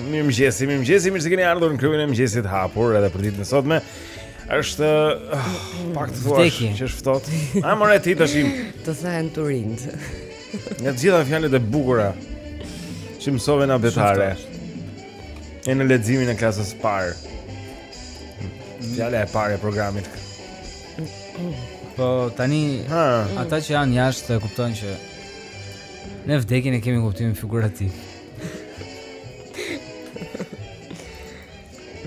Mirëmëngjesi, mirëmëngjesi, mirë se keni ardhur në klubin e mëngjesit hapur edhe për ditën e sotme është uh, pak të thua që është ftohtë A mërë e ti të shim Të thajnë të rind Nga gjithë fjalët e bukura që mësove në abetare E në leximin e klasës së parë Fjala e parë e programit Po tani ha. ata që janë jashtë e kuptojnë që Ne vdekjen e kemi në kuptimin figurativ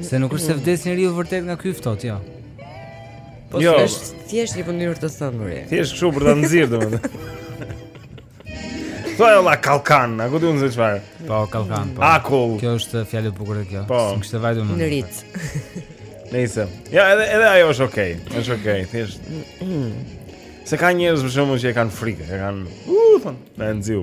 Se nuk është se vdes njeriu vërtet nga ky ftohtë, jo Po jo. se është thjesht një mënyrë të thënuri jo. Thjesht kështu për ta nxirë, domethënë Thua e la kalkan, akull të zë çfarë? Po, kalkan, po Akull Kjo është fjalë e bukur kjo Po Së kështë vajdu më Në rritë Nëjse Ja, edhe, edhe ajo është okej okay. është okej, okay, thjesht Se ka njerëz për shembull që e kanë frikë E kanë U, thonë Na e nxiu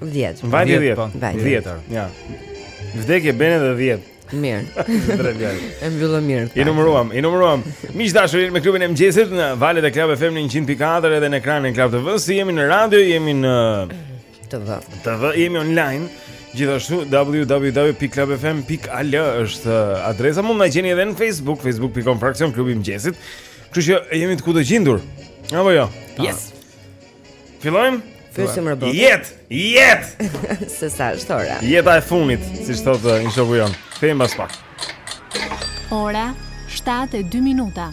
10. Vajti 10. Po. Vajti 10. Ja. Vdekje bën edhe 10. Mirë. e mbyllëm mirë. I numëruam, i numëruam. Miq të dashur, me klubin e mëngjesit në valët e Club FM në 100.4 edhe në ekranin e Club TV. Si jemi në radio, jemi në TV. TV jemi online. Gjithashtu www.clubfm.al është uh, adresa mund të na gjeni edhe në Facebook, facebook.com fraksion klubi i mëngjesit. Kështu që jemi të kudogjendur. Apo jo. Yes. Fillojmë? Pyesim robotin. Jet, jet. Se sa është ora? Jeta e fundit, siç thotë uh, një shoku jonë. Kthehemi pas pak. Ora 7:02 minuta.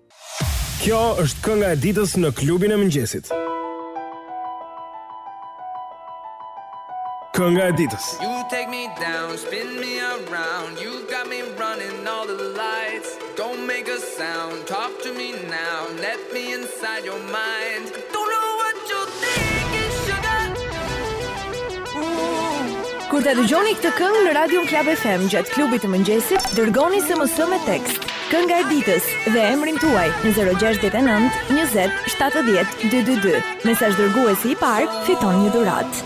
Kjo është kënga e ditës në klubin e mëngjesit. Kënga e ditës. You take me down, spin me around. You got me running all the lights. Don't make a sound, talk to me now. Let me inside your mind. Kur ta dëgjoni këtë këngë në Radion Club FM gjatë klubit të mëngjesit, dërgoni SMS me tekst, kënga e ditës dhe emrin tuaj në 069 20 70 222. Mesazhdërguesi i parë fiton një dhuratë.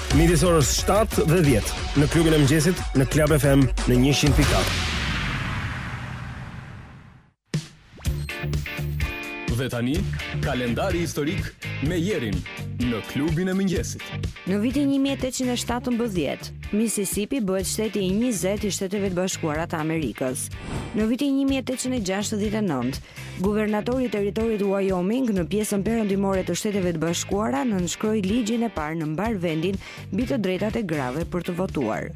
Midis orës 7 dhe 10 në klubin e mëngjesit në Club FM në 100.4. Dhe tani, kalendari historik me Erin në klubin e mëngjesit. Në vitin 1817, Mississippi bëhet shteti i 20 i Shteteve të Bashkuara të Amerikës. Në vitin 1869, Guvernatori i territorit Wyoming në pjesën perëndimore të Shteteve të Bashkuara nënshkroi ligjin e parë në mbarë vendin mbi të drejtat e grave për të votuar.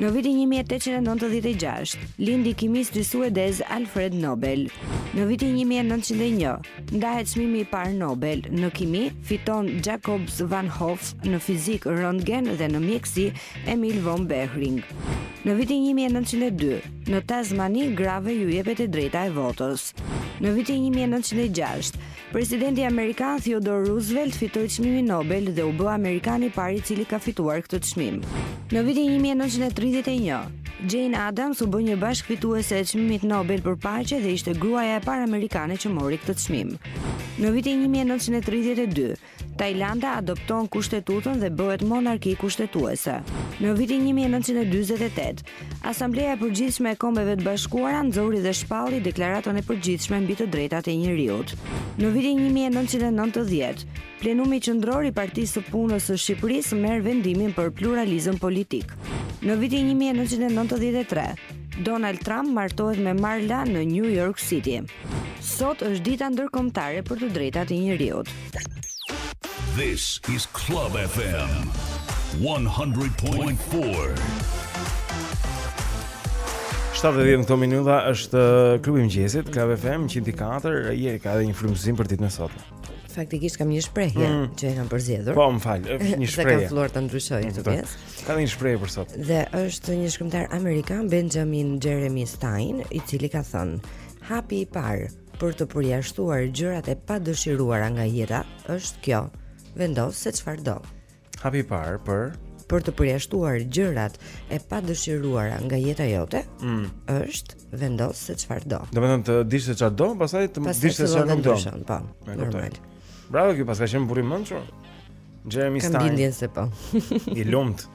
Në vitin 1896, lindi kimisti suedez Alfred Nobel. Në vitin 1901, ndahet çmimi i parë Nobel në kimi, fiton Jacobs van Hoff, në fizikë Röntgen dhe në mjekësi Emil von Behring. Në vitin 1902, Në Tasmani, grave iu jepet e drejta e votës. Në vitin 1906, presidenti amerikan Theodore Roosevelt fitoi çmimin Nobel dhe u bë amerikani i parë i cili ka fituar këtë çmim. Në vitin 1931, Jane Addams u bë një bashkëfituese e çmimit Nobel për paqe dhe ishte gruaja e parë amerikane që mori këtë çmim. Në vitin 1932, Tajlanda adopton Kushtetutën dhe bëhet monarki kushtetuese. Në vitin një mijë e nëntëqind e dyzet e tetë, Asambleja e Përgjithshme e Kombeve të Bashkuara nxori dhe shpalli Deklaratën e Përgjithshme mbi të Drejtat e Njeriut. Në vitin një mijë e nëntëqind e nëntëdhjetë, Plenumi Qendror i Partisë së Punës së Shqipërisë merr vendimin për pluralizëm politik. Në vitin një mijë e nëntëqind e nëntëdhjetë e tre, Donald Trump martohet me Marla në New York City. Sot është dita ndërkombëtare për të drejtat e njeriut. This is Club FM 100.4. Edhe në këto minuta është klubi i mëngjesit, Club FM 104, Jeri ka edhe një frymëzim për ditën e sotme. Faktikisht kam një shprehje mm. që e kam përzgjedhur. Po, më fal, është një shprehje. Kam filluar ta ndryshoj këtë pjesë. Kam një shprehje për sot. Dhe është një shkrimtar amerikan Benjamin Jeremy Stein, i cili ka thënë: "Hapi i parë për të përjashtuar gjërat e padëshiruara nga jeta është kjo. Vendos se çfarë do." Hapi i parë për për të përjashtuar gjërat e padëshiruara nga jeta jote, mm. është vendos se çfarë do. Do të thotë të dish se çfarë do, pastaj të dish se çfarë nuk do. Po. Normal. Bravo, paska qenë burrë i mençur. Jeremy Stein. Kam bindjen se po. I lumtë.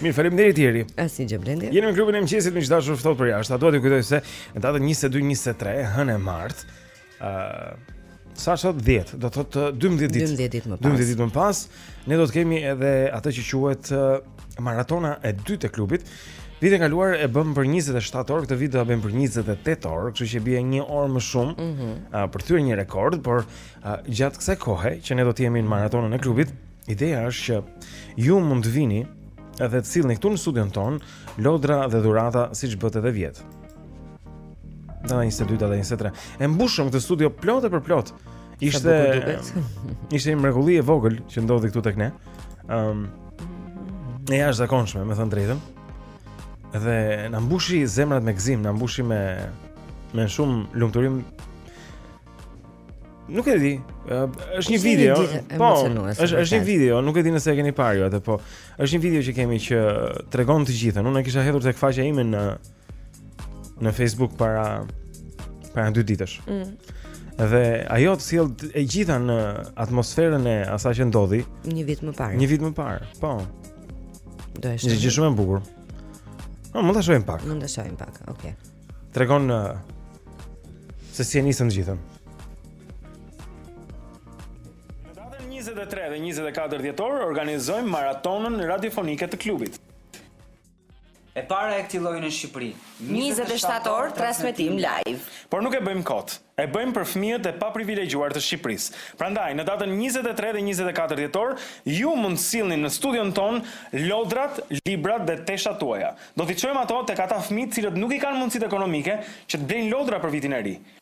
Mirë, faleminderit Jeri. Asgjë Blendi. Jeni në klubin e mëngjesit miq të dashur, ftohtë përjashtë. A dua t'ju kujtoj se në datën 22-23 hënë e martë sa sot 10, do të thotë 12 ditë. 12 ditë më pas. 12 ditë më pas, ne do të kemi edhe atë që quhet maratona e dytë e klubit. Vitin e kaluar e bëmë për 27 orë, këtë vit do ta bëjmë për 28 orë, kështu që bie një orë më shumë. Ëh, mm -hmm. për të thyer një rekord, por a, gjatë kësaj kohe që ne do të jemi në maratonën e klubit, ideja është që ju mund të vini edhe të sillni këtu në studion tonë lodra dhe dhurata siç bëtë edhe vjet. Da, 22 dhe 23. E mbushëm këtë studio plot e për plot. Ishte ishte një mrekulli e vogël që ndodhi këtu tek ne. Ëm um, e jashtëzakonshme, me thënë të drejtën. Dhe na mbushi zemrat me gëzim, na mbushi me me shumë lumturi. Nuk e di, është një video, po, është është një video, nuk e di nëse e keni parë ju atë, po. Është një video që kemi që tregon të gjithën. Unë e kisha hedhur tek faqja ime në në Facebook para para dy ditësh. Mm. Dhe ajo të sjell e gjitha në atmosferën e asaj që ndodhi një vit më parë. Një vit më parë. Po. Do të ishte. shumë e bukur. Po mund ta shohim pak. Mund ta shohim pak. Okej. Okay. Tregon uh, se si e nisëm të gjithën. Në datën 23 dhe 24 dhjetor organizojmë maratonën radiofonike të klubit. E para e këtij lloji në Shqipëri. Njëzet e shtatë orë transmetim live. Por nuk e bëjmë kot. E bëjmë për fëmijët e paprivilegjuar të Shqipërisë. Prandaj, në datën njëzet e tre dhe njëzet e katër dhjetor, ju mund të sillni në studion tonë lodrat, librat dhe teshat tuaja. Do t'i çojmë ato tek ata fëmijë të cilët nuk i kanë mundësitë ekonomike që të blejnë lodra për vitin e ri.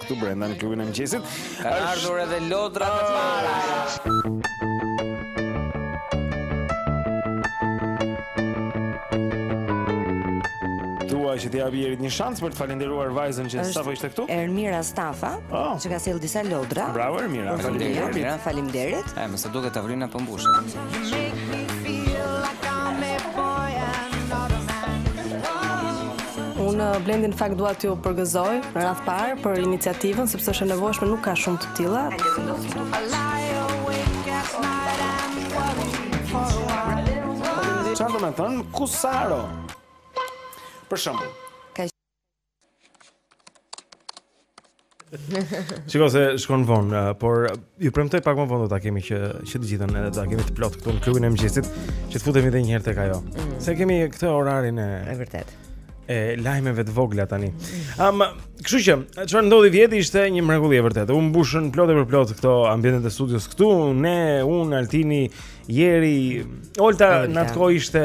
Këtu brenda në klubin e mëngjesit. Kanë ardhur edhe lodrat e para. Dua që t'i jap Erit një shans për të falënderuar vajzën që sapo ishte këtu. Ermira Stafa, oh. që ka sjellë disa lodra. Bravo Ermira, faleminderit. Faleminderit. E me sa duket tavolina po mbushet. Unë uh, Blendi në fakt dua t'ju përgëzoj në radhë të parë për iniciativën sepse është e nevojshme nuk ka shumë të tilla. Çfarë do të thotë kusaro? Për shembull, Shiko se shkon vonë, eh, por eh, ju premtoj pak më vonë do ta kemi që që të gjithën edhe eh, do ta kemi të plotë këtu në klubin e mëngjesit, që të futemi edhe një herë tek ajo. Mm. Se kemi këtë orarin e E vërtetë. E lajmeve të vogla tani. Ëm, um, kështu që çfarë ndodhi vjet ishte një mrekulli e vërtetë. U mbushën plot e për plot këto ambientet e studios këtu, ne, unë, Altini, Jeri, Olta, Olta. atë kohë ishte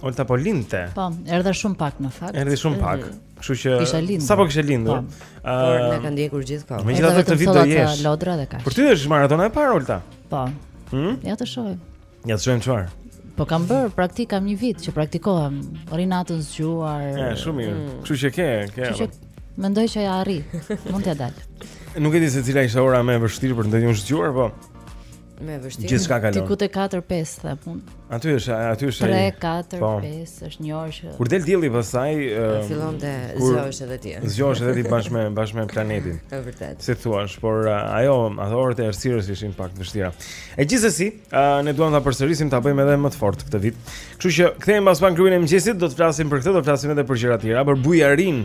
Olta po lindte. Po, erdha shumë pak në fakt. Erdhi shumë pak. Kështu që sapo kishte lindur. Po. Por na ka ndjekur gjithkohë. Megjithatë këtë vit do jesh. Lodra dhe kaq. Për ty është maratona e parë Olta. Po. Hm? Ja të shohim. Ja të shohim çfarë. Po kam bërë praktikë kam një vit që praktikohem. Rri natën zgjuar. Ja, shumë mirë. Mm. Kështu që ke, ke. Kështu që mendoj që ia arrij. Mund t'ia dal. Nuk e di se cila ishte ora më e vështirë për të ndenjur zgjuar, po. Me vështirë. Gjithçka kalon. Diku te 4 5 the pun. Aty është, aty është. 3 4 5 është një orë që Kur del dielli pastaj uh, fillon të zgjohesh edhe ti. Zgjohesh edhe ti bashkë me bashkë me planetin. Është vërtet. Si thua, por uh, ajo ato orët e errësirës ishin pak të vështira. E gjithsesi, uh, ne duam ta përsërisim ta bëjmë edhe më të fortë këtë vit. Kështu që kthehemi pas pak n'klubin e mëngjesit, do të flasim për këtë, do të flasim edhe për gjëra të tjera, për bujarinë.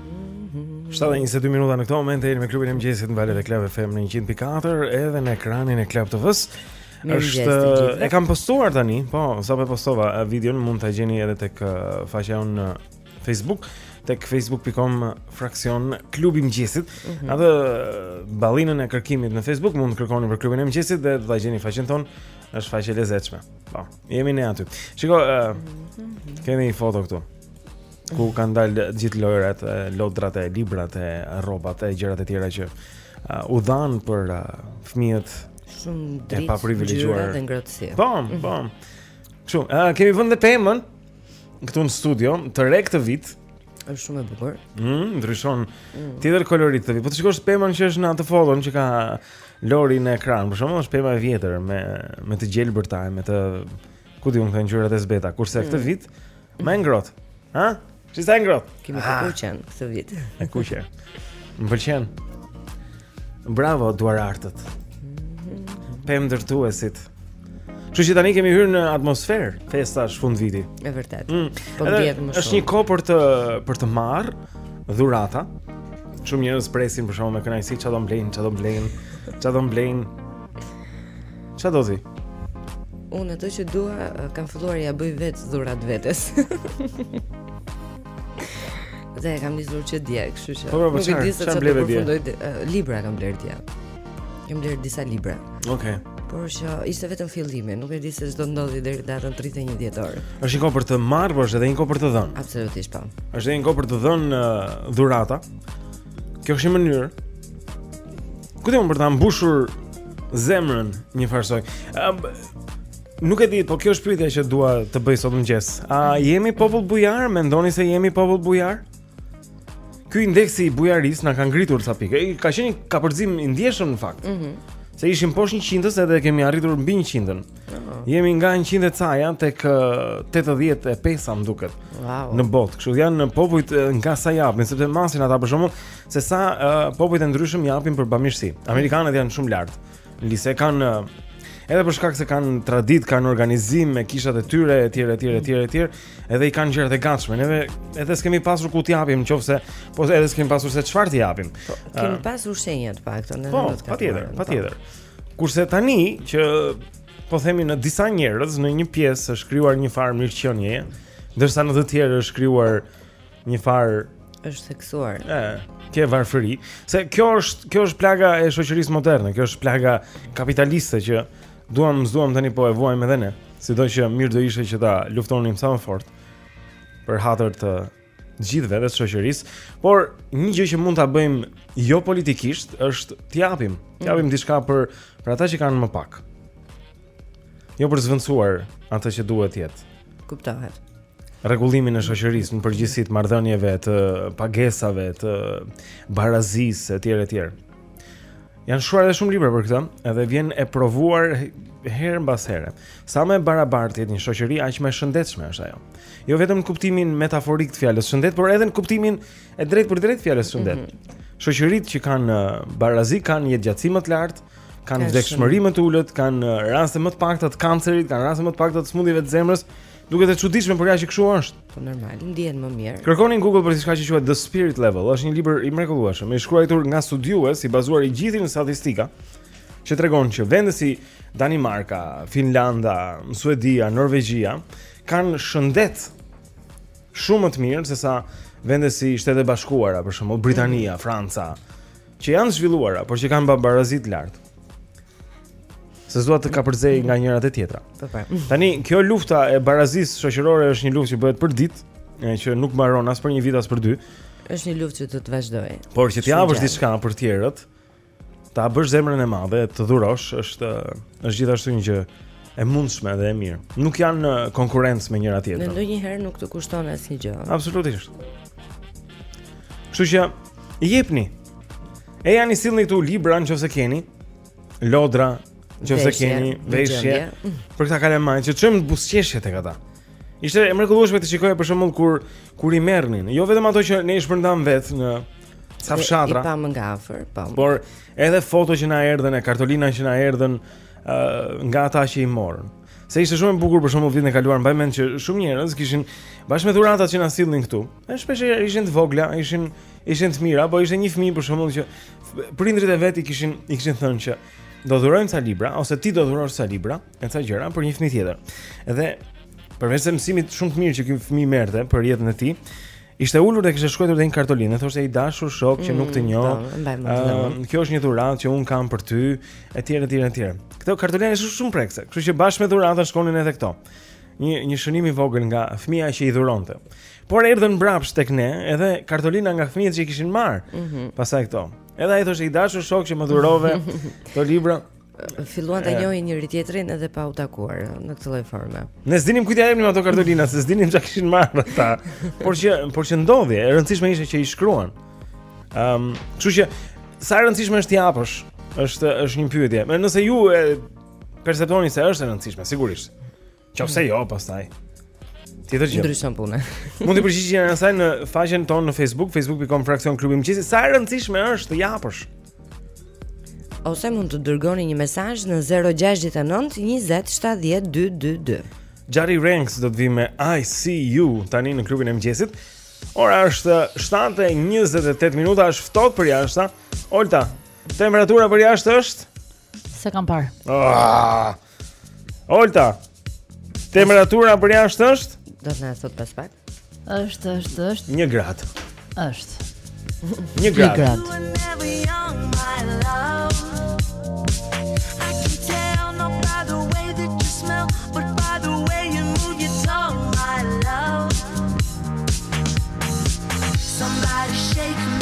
7:22 minuta në këtë moment jemi me klubin e mëngjesit në valët e Club FM në 100.4 edhe në ekranin e Club TV-s. Është e kam postuar tani, po, sapo postova videon mund ta gjeni edhe tek faqja jonë në Facebook tek facebook.com fraksion klubi mëngjesit. Mm -hmm. Atë te ballina e kërkimit në Facebook mund të kërkoni për klubin e mëngjesit dhe do ta gjeni faqen tonë. Është faqe e lezetshme. Po, jemi ne aty. Shiko, uh, mm -hmm. kemi një foto këtu. ku kanë dalë gjithë lojrat, lodrat e librat e rrobat e gjërat e tjera që uh, u dhanë për uh, fëmijët shumë dritë, e paprivilegjuar dhe ngrohtësi. Po, mhm. po. Kështu, uh, kemi vënë dhe pemën këtu në studio të re këtë vit. Është shumë e bukur. Mm, ndryshon mm. tjetër kolorit këtë vit. Po të shikosh pemën që është në atë foton që ka Lori në ekran, për shembull është pema e vjetër me me të gjelbërta e me të ku di unë këto ngjyrat e zbeta, kurse mm. këtë vit Më ngrohtë. Ha? Si sa ngrohtë? Kemi të ah. kuqen këtë vit. E kuqe. Më pëlqen. Bravo duarartët. Pemëndërtuesit. Kështu që tani kemi hyrë në atmosferë festash fundviti. E vërtetë. Mm. Po ndjehet më shumë. Është një kohë për të për të marrë dhurata. Shumë njerëz presin për shembull me kënaqësi, çfarë do m'blejnë, çfarë do m'blejnë, çfarë do m'blejnë. Ça do ti? Unë ato që dua kam filluar ia bëj vetë dhuratë vetes. Dhe e kam nisur që dje, kështu që. Po, po, po çfarë? Çfarë bleve dje? Libra kam blerë dje. Kam blerë disa libra. Okej. Okay porqë ishte vetëm fillimi, nuk e di se ç'do ndodhi deri datën 31 dhjetor. Është një kohë për të marrë, por është edhe një kohë për të dhënë. Absolutisht po. Është edhe një kohë për të dhënë uh, dhurata. Kjo është një mënyrë. Ku di unë për ta mbushur zemrën njëfarësoj. Um, nuk e di, po kjo është pyetja që dua të bëj sot në mëngjes. A jemi popull bujar? Mendoni se jemi popull bujar? Ky indeksi i bujarisë na ka ngritur sa pikë. Ka qenë një kapërcim i ndjeshëm në fakt. Mhm. Mm se ishim poshtë 100-s edhe kemi arritur mbi 100-ën. Oh. Jemi nga 100 e ca-ja tek 85-a më duket. Wow. Në botë, kështu janë popujt nga sa japin, sepse masin ata për shembull se sa uh, popujt e ndryshëm japin për bamirësi. Amerikanët janë shumë lart. Se kanë uh, edhe për shkak se kanë traditë, kanë organizim me kishat e tyre etj etj etj etj, edhe i kanë gjërat të gatshme. Neve edhe s'kemi pasur ku t'i japim, nëse po edhe s'kemi pasur se çfarë t'i japim. Po, kemi pasur shenja të paktën, edhe po, do të kapim. Po, patjetër, patjetër. Kurse tani që po themi në disa njerëz në një pjesë është krijuar një farë mirëqenie, ndërsa në të tjerë është krijuar një farë është theksuar. Ëh, ke varfëri. Se kjo është kjo është plaga e shoqërisë moderne, kjo është plaga kapitaliste që duam s'duam tani po e vuajmë edhe ne. Sido që mirë do ishte që ta luftonim sa më fort për hatër të gjithëve dhe shoqërisë, por një gjë që mund ta bëjmë jo politikisht është t'i japim, t'i japim mm. diçka për për ata që kanë më pak. Jo për zvendësuar atë që duhet të jetë. Kuptohet. Rregullimin e shoqërisë në përgjithësi të marrëdhënieve të pagesave të barazisë etj etj. Janë shkruar edhe shumë libra për këtë, edhe vjen e provuar herë mbas here. Sa më e barabartë të jetë një shoqëri, aq më e shëndetshme është ajo. Jo vetëm në kuptimin metaforik të fjalës shëndet, por edhe në kuptimin e drejtpërdrejtë të fjalës shëndet. Mm -hmm. Shoqëritë që kanë uh, barazi kanë jetëgjatësi më të lartë, kanë vdekshmëri më të ulët, kanë uh, raste më të pakta të kancerit, kanë raste më të pakta të sëmundjeve të zemrës, Duket e çuditshme, por ja që kështu është. Po normal, ndihen më mirë. Kërkoni në Google për diçka që quhet The Spirit Level. Është një libër i mrekullueshëm, i shkruar nga studiues, i bazuar i gjithi në statistika, që tregon që vende si Danimarka, Finlanda, Suedia, Norvegjia kanë shëndet shumë më të mirë se sa vende si Shtetet e Bashkuara, për shembull Britania, mm. Franca, që janë të zhvilluara, por që kanë pabarazi të lartë. Se s'dua të kapërcej nga njëra te tjetra. Po, po. Tani kjo lufta e barazisë shoqërore është një luftë që bëhet përditë, që nuk mbaron as për një vit as për dy. Është një luftë që do të vazhdojë. Por që ti të japësh diçka për të tjerët, ta bësh zemrën e madhe, të dhurosh, është është gjithashtu një gjë e mundshme dhe e mirë. Nuk janë në konkurrencë me njëra tjetrën. Ndonjëherë nuk të kushton asnjë gjë. Absolutisht. Kështu që jepni, Ejani sillni këtu libra në qoftë se keni Lodra në qoftë se keni Veshje Për këta kalamajtë që të çojmë buzëqeshje te këta Ishte e mrekullueshme të shikoje për shembull kur kur i merrnin, jo vetëm ato që ne i shpërndam vet në ca fshatra. I pamë nga afër, po. Por edhe foto që na erdhën e kartolina që na erdhën uh, nga ata që i morën. Se ishte shumë e bukur për shembull vitin e kaluar, mbaj mend që shumë njerëz kishin bashkë me dhuratat që na sillnin këtu. E shpesh ishin të vogla, ishin ishin të mira, po ishte një fëmijë për shembull që prindërit e vet i kishin i kishin thënë që do dhurojmë ca libra ose ti do dhurosh ca libra, e ca gjëra për një fëmijë tjetër. Dhe përveç se mësimit shumë të mirë që ky fëmijë merrte për jetën e tij, ishte ulur dhe kishte shkruar edhe një kartolinë, thoshte i dashur shok që nuk të mm, njoh. Mm, kjo është një dhuratë që un kam për ty, etj etj etj. Këto kartolina ishin shumë prekëse, kështu që bashkë me dhuratën shkonin edhe këto. Një një shënim i vogël nga fëmija që i dhuronte. Por erdhën mbrapsht tek ne edhe kartolina nga fëmijët që i kishin marr. Mm -hmm. Pastaj këto. Edhe ai thoshte i dashur shok që më dhurove këto libra. Filluan të njohin njëri tjetrin edhe pa u takuar në këtë lloj forme. Ne s'dinim kujt ja jepnim ato kartolina, se s'dinim çka kishin marrë ata. Por që por që ndodhi, e rëndësishme ishte që i shkruan. Ëm, um, kështu që sa e rëndësishme është të japësh, është është një pyetje. Nëse ju e Perceptoni se është e rëndësishme, sigurisht. Qofse jo, pastaj. Tjetër gjë. Ndryshon puna. Mund të përgjigjeni edhe asaj në faqen tonë në Facebook, facebook.com fraksion klubi i mëngjesit. Sa e rëndësishme është të japësh? Ose mund të dërgoni një mesazh në 069 20 70 222. Jari Ranks do të vi me I see you tani në klubin e mëngjesit. Ora është 7:28 minuta, është ftohtë për jashtë. Olta, temperatura për jashtë është Se kam parë. Ah! Olta. Temperatura për jashtë është? Do të na e thotë pas pak. Është, është, është. 1 grad. Është. 1 grad. 1 grad. Somebody shake me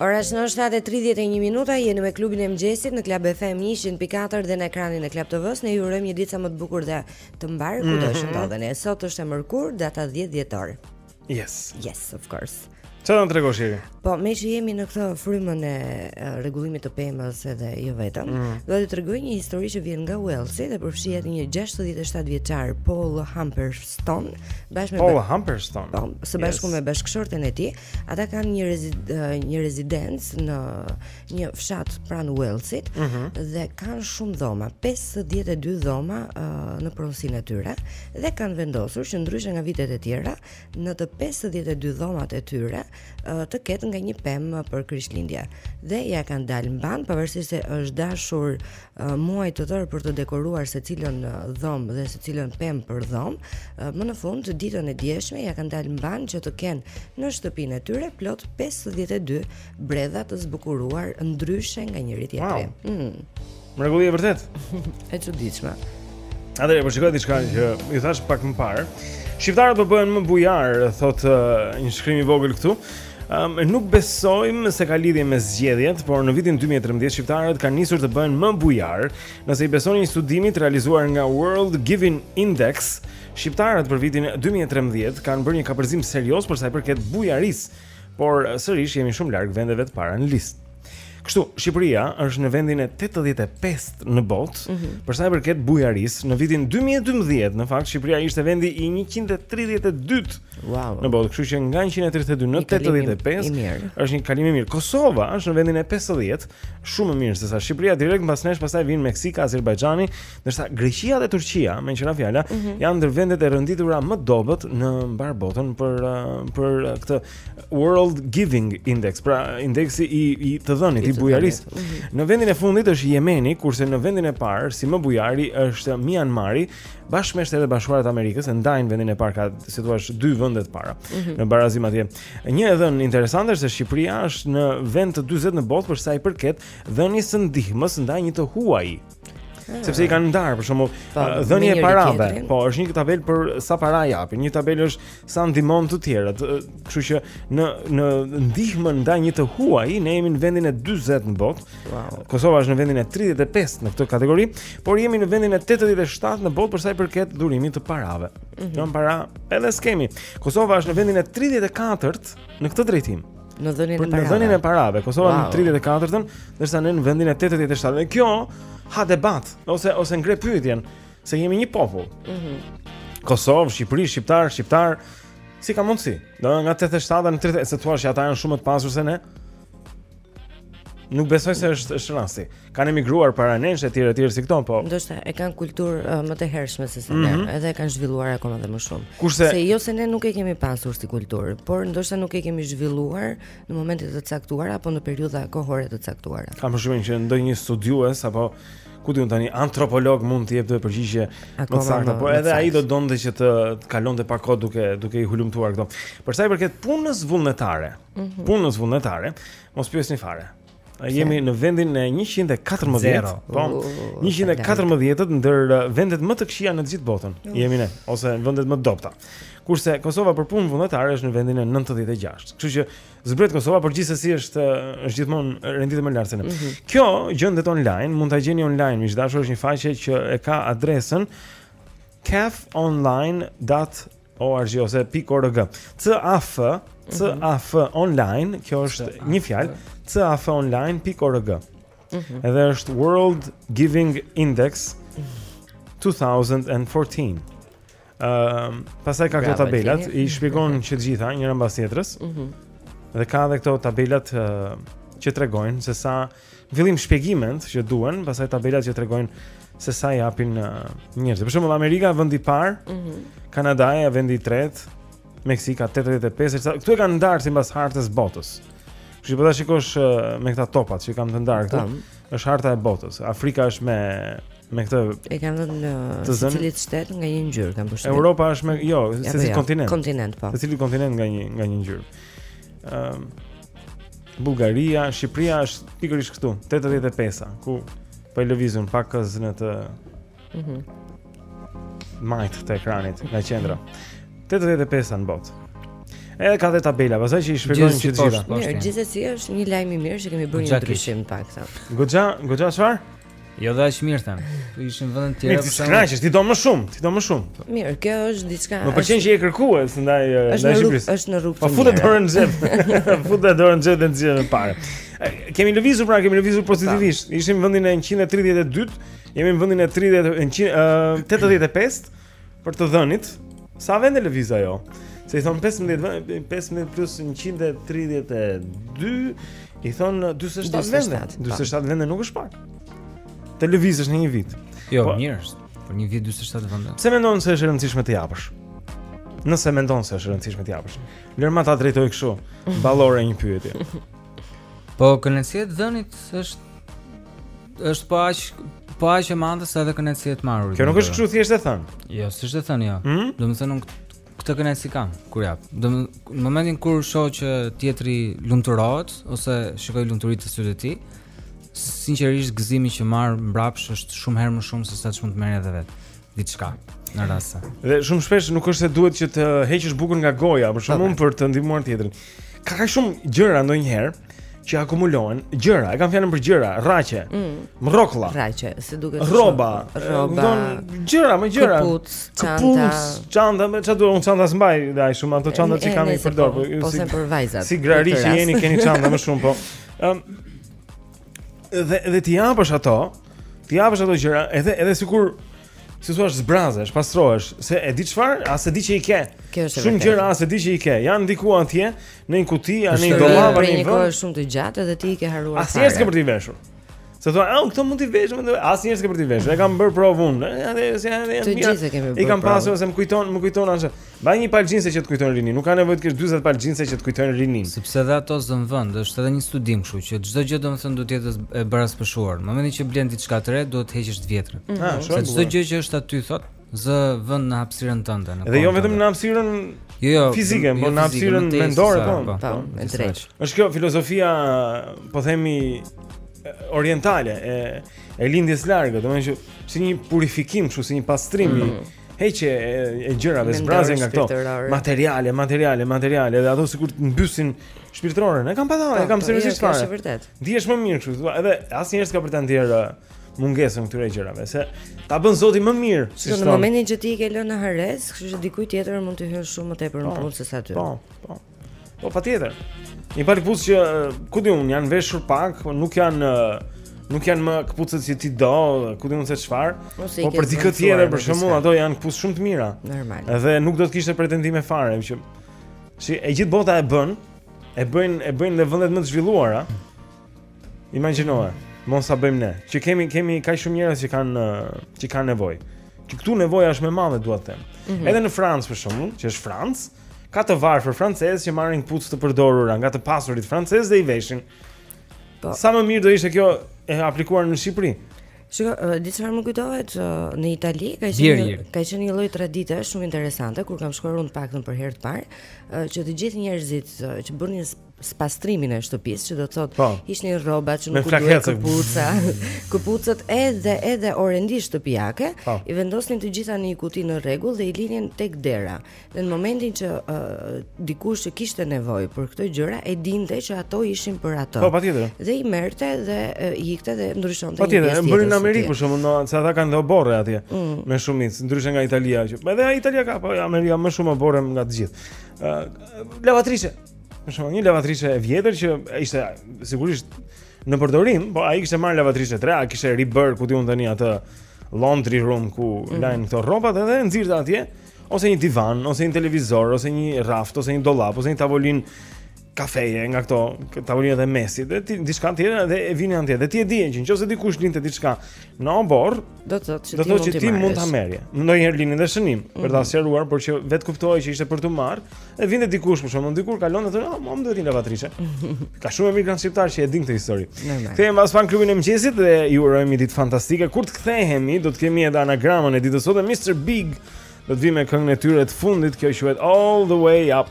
Ora është nën shtatë e tridhjetë e një minuta, jeni me Klubin e Mëngjesit në Club FM njëqind pikë katër dhe në ekranin e Club TV-s, ne ju urojmë një ditë sa më të bukur dhe të mbarë kudo mm -hmm. që ndodheni. Sot është e mërkurë, data 10 dhjetor. Yes. Yes, of course. Çfarë do të tregosh jeri? Po, me që jemi në këtë frymën e rregullimit të pemës edhe jo vetëm, mm. do të tregoj një histori që vjen nga Uellsi dhe përfshihet një 67 vjeçar Paul Humperston, bashkë me Paul Humperston. Po, së bashku yes. me bashkëshorten e tij, Ata kanë një rezid, një rezidencë në një fshat pranë Uellsit uh mhm. -huh. dhe kanë shumë dhoma, 52 dhoma uh, në pronësinë e tyre dhe kanë vendosur që ndryshe nga vitet e tjera, në të 52 dhomat e tyre uh, të ketë nga një pemë për Krishtlindje. Dhe ja kanë dalë mban, pavarësisht se është dashur muaj të tërë për të dekoruar secilën dhomë dhe secilën pemë për dhomë, më në fund ditën e djeshme ja kanë dalë mban që të kenë në shtëpinë e tyre plot 52 bredha të zbukuruar ndryshe nga njëri tjetri. Wow. Mm. Mrekulli e vërtet. e çuditshme. Atëherë po shikoj diçka që ju thash pak më parë. Shqiptarët po bëhen më bujar, thotë uh, një shkrim i vogël këtu. Um, nuk besojmë se ka lidhje me zgjedhjet, por në vitin 2013 shqiptarët kanë nisur të bëhen më bujar. Nëse i besoni një studimi të realizuar nga World Giving Index, shqiptarët për vitin 2013 kanë bërë një kapërcim serioz për sa i përket bujarisë, por sërish jemi shumë larg vendeve të para në listë. Kështu, Shqipëria është në vendin e 85 në botë, mm -hmm. për sa i përket bujarisë, në vitin 2012, në fakt Shqipëria ishte vendi i 132 wow. në botë, kështu që nga 132 në 85 është një kalim i mirë. Kosova është në vendin e 50, shumë më mirë se sa Shqipëria, direkt mbas nesh pastaj vijnë Meksika, Azerbajxhani, ndërsa Greqia dhe Turqia, meqë ra fjala, mm -hmm. janë ndër vendet e rënditura më dobët në mbarë botën për për këtë World Giving Index, pra indeksi i i të dhënit, i bujarisë. Mm -hmm. Në vendin e fundit është Jemeni, kurse në vendin e parë si më bujari është Myanmari, bashkë me Shtetet e Bashkuara të Amerikës, ndajnë vendin e parë ka si të thuash dy vende të para. Mm -hmm. Në barazim atje. Një e dhënë interesante është se Shqipëria është në vend të 40 në botë për sa i përket dhënies së ndihmës ndaj një të huaji. Sepse i kanë ndarë për shembull po, dhënie e parave. Po, është një tabel për sa para japin. Një tabel është sa ndihmon të tjerët. Kështu që në në ndihmën ndaj një të huaj ne jemi në vendin e 40 në botë. Wow. Kosova është në vendin e 35 në këtë kategori, por jemi në vendin e 87 në botë për sa i përket dhurimit të parave. Mm -hmm. Jo para edhe s'kemi. Kosova është në vendin e 34 në këtë drejtim. Në dhënien e parave. Në dhënien e parave, Kosova wow. në 34-tën, ndërsa ne në vendin e 87-të. Kjo ha debat ose ose ngre pyetjen se jemi një popull. Mhm. Mm Kosovë, Shqipëri, shqiptar, shqiptar, si ka mundësi? Do nga 87-a në 30, se thua se ata janë shumë më të pasur se ne. Nuk besoj se është është rasti. kanë emigruar para nesh etj etj si këto po. Ndoshta e kanë kulturë uh, më të hershme se sa ne, mm -hmm. edhe e kanë zhvilluar akoma dhe më shumë. Kurse se jo se ne nuk e kemi pasur si kulturë, por ndoshta nuk e kemi zhvilluar në momente të caktuara apo në periudha kohore të caktuara. Kam përshtypjen që ndonjë studiues apo ku di unë tani antropolog mund të jepte përgjigje më të saktë, por edhe ai do donte që të, të kalonte pak kohë duke duke i hulumtuar këto. Për sa i përket punës vullnetare, mm -hmm. punës vullnetare, mos pyesni fare. Jemi në vendin e 114, po 114 ndër uh, vendet më të këqija në të gjithë botën. Jemi ne ose në vendet më të dobëta. Kurse Kosova për punë vullnetare është në vendin e 96. Kështu që zbret Kosova por gjithsesi është uh, është gjithmonë renditur më lart se ne. Mhm. Kjo gjendet online, mund ta gjeni online, miq të dashur, është një faqe që e ka adresën cafonline. ORG ose .org. CAF, CAF online, kjo është një fjalë, CAF online.org. Mhm. Edhe është World Giving Index 2014. Ëm, ehm, pastaj ka këto tabelat, i shpjegon që të gjitha njëra mbas tjetrës. Mhm. Dhe ka edhe këto tabelat që tregojnë se sa Në fillim shpjegimet që duhen, pastaj tabelat që tregojnë se sa japin uh, njerëz. Për shembull, Amerika vendi i parë, mm -hmm. Kanada e vendi i tretë, Meksika 85, këtu e kanë ndarë sipas hartës botës. Kështu që po ta shikosh uh, me këta topat që kam të ndarë këtu. Është harta e botës. Afrika është me me këtë e kanë dhënë të zënë shtet nga një ngjyrë kanë bërë. Europa është me jo, secili jo, kontinent. Kontinent po. Secili kontinent nga një nga një ngjyrë. Ëm ehm, um, Bullgaria, Shqipëria është pikërisht këtu, 85-a, ku po lëvizun pak këtë në të Mhm. Mm Majtas të ekranit nga qendra. 85-a në botë. Edhe ka dhe tabela, pastaj që i shpjegojnë Gjithsesi që të gjitha. poshtë. Mirë, gjithsesi është një lajm i mirë që kemi bërë një Gjakish. ndryshim pak sa. Goxha, goxha çfarë? Jo dhe aq mirë them. Po ishin vende të tjera. Ti s'kënaqesh, ti do më shumë, ti do më shumë. Mirë, kjo është diçka. Më pëlqen që je kërkues ndaj ndaj Shqipërisë. Është në rrugë. Pa fute dorën në xhep. Fute dorën në xhep dhe nxjerr pare. Kemi lëvizur pra, kemi lëvizur pozitivisht. Ishim në vendin e 132, jemi në vendin e 85. Për të dhënit, sa vende lëviz ajo? Se i thonë 15, 15 plus 132, i thonë 47 vende. 47 po. vende nuk është pak. Të lëvizësh në një vit. Jo, po, mirë është. Për një vit 47 vende. Pse mendon se është e rëndësishme të japësh? Nëse mendon se është e rëndësishme të japësh. Lërma ta drejtoj kështu, ballore një pyetje. Po kënaqësia e të dhënit është është po aq po aq e madhe sa edhe kënaqësia e të marrurit. Kjo nuk është kështu thjesht e thënë. Jo, s'është e thënë jo. Mm? Domethënë unë këtë kënaqësi kam kur jap. Do në momentin kur shoh që tjetri lumturohet ose shikoj lumturi te sytë e tij, sinqerisht gëzimi që marr mbrapsh është shumë herë më shumë se sa ç'mund të merrje edhe vet. diçka në rrasa. Dhe shumë shpesh nuk është se duhet që të heqësh bukën nga goja, për shembull okay. për të ndihmuar tjetrin. Ka kaq shumë gjëra ndonjëherë që akumulohen, gjëra, e kam fjalën për gjëra, rraqe, mm. mrrokulla. Rraqe, s'i duket shumë. Rroba, rroba. Don gjëra, më gjëra. Këpuc, çanta. Çanta, më çfarë duhet, çanta s'mbaj, dhe aq shumë ato çanta që kam i përdor, po, po, po sidomos vajzat. Si grari që jeni keni çanta më shumë, po. Ëm dhe dhe t'i japësh ato, t'i japësh ato gjëra, edhe edhe sikur si thua zbrazesh, pastrohesh, se e di çfarë, as e di që i ke. Shumë gjëra as e di që i ke. Janë diku atje në një kuti, a në një dollap, në një kohë shumë të gjatë dhe ti i ke harruar. Asnjëherë s'ke për t'i veshur. Se thua, "Ah, këto mund t'i vesh, mund t'i vesh." Asnjëherë s'ke për t'i veshur. E kam bërë provë unë. Edhe si edhe janë. Të gjithë e kemi bërë. I kam pasur se më kujton, më kujton ashtu. Mbaj një palë xhinse që të kujton rininë. Nuk ka nevojë të kesh 40 palë xhinse që të kujtojnë rininë. Sepse dhe ato zënë vend, është edhe një studim kështu që çdo gjë domethënë duhet të jetë e baraspeshuar. Në momentin që blen diçka të re, duhet të heqësh të vjetrën. Mm -hmm. Se çdo gjë që është aty thotë, zë vend në hapësirën tënde, në. Dhe jo vetëm në hapësirën jo, jo, fizike, jo, por në hapësirën mendore po. Po, po e drejtë. Është kjo filozofia, po themi orientale e e lindjes largë, domethënë që si një purifikim, kështu si një pastrim i mm -hmm heqje e gjërave, zbrazje nga këto materiale, materiale, materiale dhe ato sikur të mbysin shpirtëroren. E kam parë dhe unë, e kam po, po, seriozisht fare. Është vërtet. Ndihesh më mirë kështu, thua, edhe asnjëherë s'ke për ta ndier uh, mungesën këtyre gjërave, se ta bën Zoti më mirë. Se në momentin që ti i ke lënë në harresë, kështu që dikujt tjetër mund t'i hyjë shumë më tepër në po, punë se sa ty. Po, po. Po patjetër. Një palë këpucë që ku di unë janë veshur pak, po nuk janë nuk janë më këpucët që ti do, ku di unë se çfarë. Po, po për dikë tjetër për shembull ato janë këpucë shumë të mira. Normal. Dhe nuk do të kishte pretendime fare që se e gjithë bota e bën, e bëjnë e bëjnë në vendet më të zhvilluara. Imagjinoje, mos ta bëjmë ne, që kemi kemi kaq shumë njerëz që kanë që kanë nevojë. Që këtu nevoja është më e madhe, dua të them. Mm -hmm. Edhe në Francë për shembull, që është Francë, Ka të varfër francezë që marrin këpucë të përdorura nga të pasurit francezë dhe i veshin. Po. Sa më mirë do ishte kjo e aplikuar në Shqipëri. Shiko, di çfarë më kujtohet në Itali ka qenë ka qenë një lloj tradite shumë interesante kur kam shkuar unë të paktën për herë të parë që të gjithë njerëzit që bënin spastrimin e shtëpisë, që do të thotë po. ishin rroba që nuk u duheshin, këpucë, këpucët edhe edhe orendi shtëpiake, po. i vendosnin të gjitha në një kuti në rregull dhe i linin tek dera. Dhe në momentin që uh, dikush që kishte nevojë për këto gjëra, e dinte që ato ishin për atë. Po patjetër. Dhe i merrte dhe uh, ikte dhe ndryshonte një pjesë. Patjetër, e bënin në Amerikë për shembull, se ata kanë oborre atje mm. me shumicë, ndryshe nga Italia që. Edhe Italia ka, po Amerika më shumë oborre nga të gjithë. Uh, lavatriçe. Për shembull një lavatriçe e vjetër që ishte sigurisht në përdorim, po ai kishte marrë lavatriçe të re, ai kishte ribërë ku di unë tani atë laundry room ku mm. lajnë këto rrobat edhe e nxirrte atje. Ose një divan, ose një televizor, ose një raft, ose një dollap, ose një tavolinë kafeje nga këto, tavolinat e mesit, diçka tjetër dhe e vinin atje. Dhe ti e dije që në qoftë se dikush linte diçka në oborr, do të thotë që, që ti mund ta merrje. Ndonjëherë linin dhe shënim mm -hmm. për ta mhm. sqaruar, por që vetë kuptohej që ishte për t'u marrë, Dhe vinte dikush për shembull, dikush kalonte dhe thoshte, "Ah, më duhet një lavatriçe." Ka shumë emigrantë shqiptarë që e dinë këtë histori. Kthehem pas pak në klubin e mëngjesit dhe ju urojmë një ditë fantastike. Kur të kthehemi, do të kemi edhe anagramën e ditës sot. Mr Big. Do të vijë me këngën e tyre të fundit, kjo quhet All the Way Up.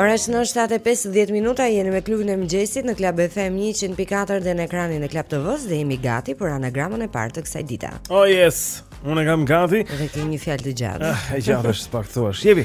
Ora shënon 7:50 minuta, jeni me klubin e mëngjesit në Club FM 100.4 dhe në ekranin e Club TV-së dhe jemi gati për anagramën e parë të kësaj dite. Oh yes, unë e kam gati. Dhe ke një fjalë të gjatë. Ah, e gjatë është pak thua. Jepi.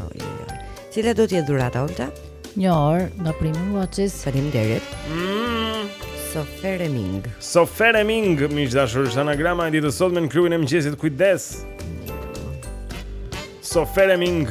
Oh, jo, jo. Cila do të jetë dhurata Olta? Një orë nga Premium Watches. Faleminderit. Mm. Sofereming. Sofereming, miq të dashur, është anagrama e ditës sot me ne në klubin e mëngjesit. Kujdes. Sofereming.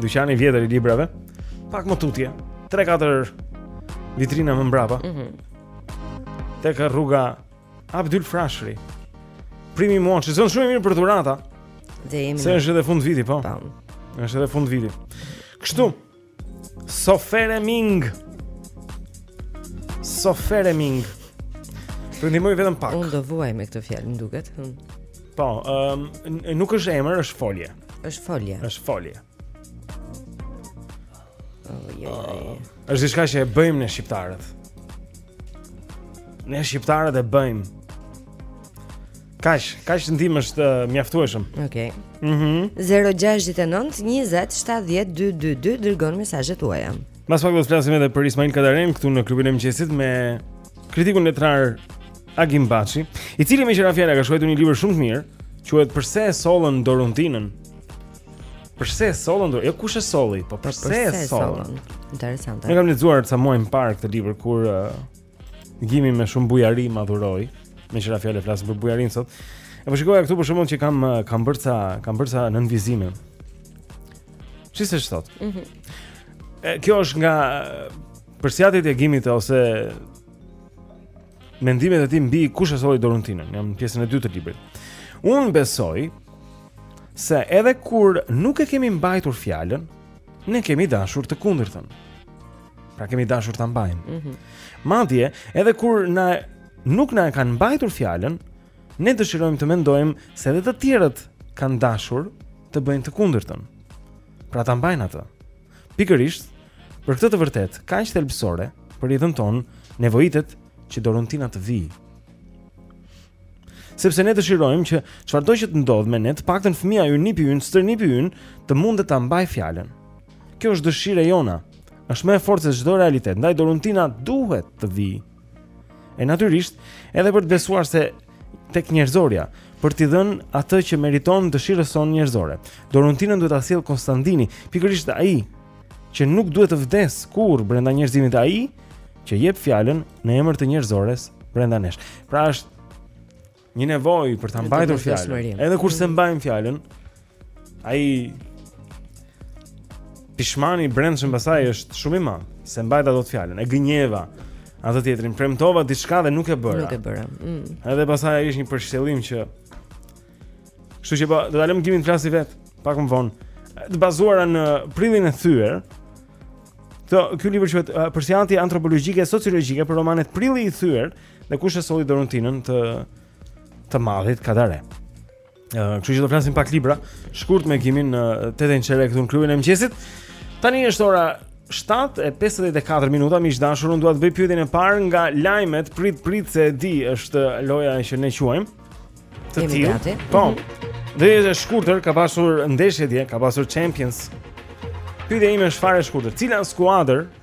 Dyqani i vjetër i librave, pak më tutje, 3-4 vitrina më mbrapa. Mhm. Mm tek rruga Abdyl Frashëri. Premium Watches, sezon shumë i mirë për dhurata. Dhe jemi. Se është edhe fundviti, po. Po. Është edhe fundviti. Kështu. Sofereming. Sofereming. Po ndihmoj vetëm pak. Unë do vuaj me këtë fjalë, më duket. Po, ëm um, nuk është emër, është folje. Është folje. Është folje. Oh, jo, jo. Është diçka që e bëjmë ne shqiptarët. Ne shqiptarët e bëjmë. Kaq, kaq ndihmë është uh, mjaftueshëm. Okej. Okay. Mhm. Mm 069 20 70 222 dërgoni mesazhet tuaja. Mas pak do të flasim edhe për Ismail Kadarenë këtu në klubin e mëngjesit me kritikun letrar Agim Baçi, i cili meqë ra fjala ka shkruar një libër shumë të mirë, quhet Përse e sollën Doruntinën, përse e sollën Doruntinën, jo kush e solli, po përse, përse e sollën. Interesante. Unë e kam lexuar ca muaj më parë këtë libër, kur uh, Gimi me shumë bujari ma dhuroi, meqë ra fjala e flasim për bujarinë sot, e për po shikoja këtu për shkakun që kam, uh, kam bërë ca, kam bërë ca nënvizime. Shih se ç'thotë? Mm -hmm. Kjo është nga uh, përsiatjet e Gimit ose mendimet e tij mbi Kush e solli Doruntinën, jam në pjesën e dytë të librit. Unë besoj se edhe kur nuk e kemi mbajtur fjalën, ne kemi dashur të kundërtën. Pra kemi dashur ta mbajmë. Mm -hmm. Madje, edhe kur na nuk na e kanë mbajtur fjalën, ne dëshirojmë të mendojmë se edhe të tjerët kanë dashur të bëjnë të kundërtën. Pra ta mbajnë atë. Pikërisht për këtë të vërtetë, kaq thelbësore për jetën tonë, nevojitet që Doruntina të vijë. Sepse ne dëshirojmë që çfarëdo që të ndodhë me ne, të paktën fëmija ynë, nipi ynë, stërnipi ynë, të mundet ta mbajë fjalën. Kjo është dëshira jona. Është më e fortë se çdo realitet. Ndaj Doruntina duhet të vijë. E natyrisht, edhe për të besuar se tek njerëzorja, për t'i dhënë atë që meriton dëshirës sonë njerëzore. Doruntinën duhet ta sjellë Konstantini, pikërisht ai që nuk duhet të vdesë kurrë brenda njerëzimit, ai që jep fjalën në emër të njerëzores brenda nesh. Pra është një nevojë për ta mbajtur fjalën. Edhe kur s'e mbajmë fjalën, ai pishmani i brendshëm pastaj është shumë i madh. S'e mbajta dot fjalën, e gënjeva atë tjetrin, premtova diçka dhe nuk e bëra. Nuk e bëra. Mm. Edhe pastaj ai është një fërshëllim që Kështu që po, do ta lëmë Gimin flasë vet, pak më vonë. Të bazuara në Prillin e thyer. Kjo ky libër quhet uh, Përsiatje antropologjike e sociologjike për romanet Prilli i thyer, Dhe Kush e solli Doruntinën të të madhit Kadare. Ëh, kështu që do flasim pak libra, shkurt me Gimin në tetë e çerek këtu në klubin e mëngjesit. Tani është ora 7:54 minuta, miq të dashur, unë dua të bëj pyetjen e parë nga lajmet, prit prit se e di, është loja që ne quajmë. Të tillë. Po. Mhm. Dhe është e shkurtër, ka pasur ndeshje dje, ka pasur Champions. Pyetja ime është fare e shkurtër. Cila skuadër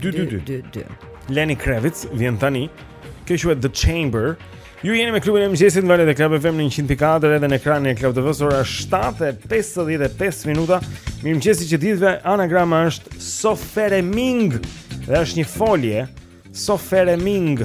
222. Lenny Kravitz vjen tani. Kjo quhet The Chamber. Ju jeni me klubin e mëngjesit në valët e Club FM në 100.4 edhe në ekranin e Club TV ora 7:55 minuta. Mirëmëngjes, siç e dini, anagrama është Sofereming. Dhe është një folje Sofereming.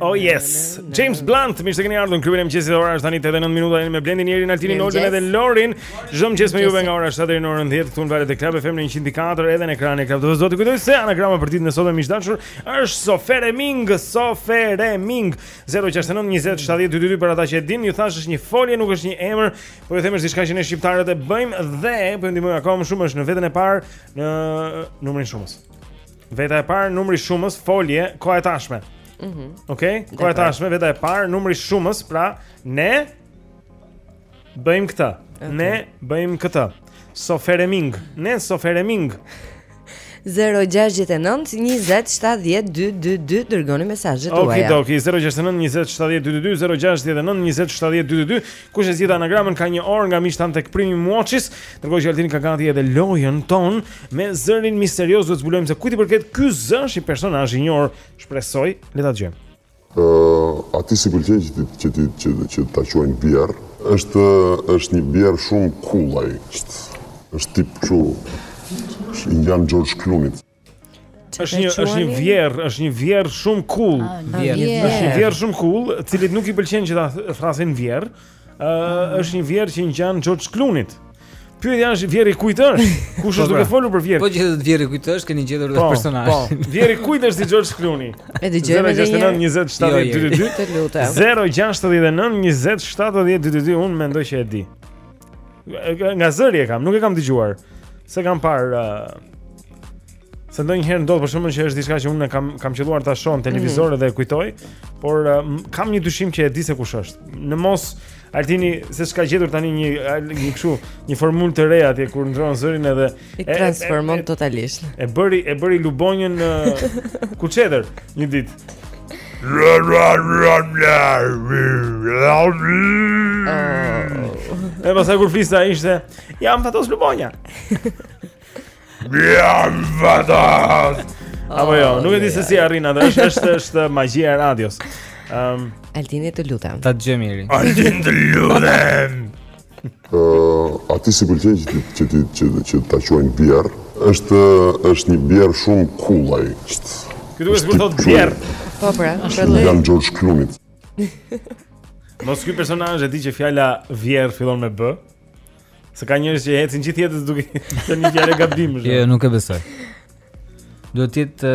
Oh yes. James Blunt, mirë se keni ardhur në klubin e mëngjesit. Ora është tani 8:09 minuta. Jemi me Blendin, Erin, Altinin, Olën edhe Lorin. Çdo mëngjes me juve nga ora 7 deri në orën 10 këtu në valët e Club FM në 100.4 edhe në ekranin e Club TV. Do t'ju kujtoj se anagrama për ditën e sotme miq të dashur është Sofereming, Sofereming. 069 20 70 222 për ata që e dinë, ju thashë është një folje, nuk është një emër, por ju them është diçka që ne shqiptarët e bëjmë dhe po ndihmoj akoma më shumë është në vetën e parë në numrin shumës. Veta e parë, numri shumës, folje, koha e tashme. Mhm. Mm Okej, okay? koha e tashme, veta e parë, numri shumës, pra ne bëjmë këtë. Okay. Ne bëjmë këtë. Sofereming, ne sofereming. 0-6-9-20-70-222 Dërgoni mesazhet tuaja Okidoki, 0-6-9-20-70-222 0-6-9-20-70-222 Kush e zgjidh anagramën ka një orë nga miqtë tanë tek Primi Muachis, ndërkohë që Altini ka gati edhe lojën tonë me zërin misterioz do të zbulojmë se kujt i përket ky zë, është personazh i njohur, shpresoj, le ta dëgjojmë. Ë, uh, atij s'i pëlqen që ti që ti që, që ta quajnë vjehërr. Është është një vjehërr shumë cool ai. Është është tip kështu. Është i ngjan George Clooney. Është një është një vjerr, është një vjerr shumë cool. Ah, vjerr, është një vjerr shumë cool, i cili nuk i pëlqen që ta thrasin vjerr. Ë, ah. është një vjerr që i ngjan George Clooney-t. Pyetja është vjerri i kujt është? Kush është po, duke pra. folur për vjerrin? Po gjithë të vjerri i kujt është, keni gjetur edhe po, personazh. Po, vjerri i kujt është si George Clooney? E dëgjojmë edhe një. 069 20 70 222. Të lutem. 069 20 70 222, unë mendoj që e di. Nga zëri e kam, nuk e kam dëgjuar. Se kam parë uh, Se ndonjëherë ndodh për shembull që është diçka që unë kam kam qëlluar ta shoh në mhm. televizor mm -hmm. dhe e kujtoj, por uh, kam një dyshim që e di se kush është. Në mos Altini seç ka gjetur tani një një kështu, një formulë të re atje kur ndron zërin edhe E transformon totalisht. E bëri e bëri Lubonjën kuçedër një ditë. E mos e kur fliste ai ishte jam Fatos Lubonja. Jam Fatos. Apo jo, nuk e di se si arrin atë, është është është magjia e radios. Ehm, um, Altini të lutem. Ta dëgjoj mirë. Altin të lutem. Atij s'i pëlqen që që që ta quajnë vjerr. Është është një vjerr shumë cool ai. Ky duhet të thotë bjerr. Po pra, është edhe i ngjan George Clooney. Mos ky personazh e di që fjala vjerr fillon me b. Se ka njerëz që ecin gjithë jetën duke thënë një fjalë gabim. Jo, nuk e besoj. Duhet të jetë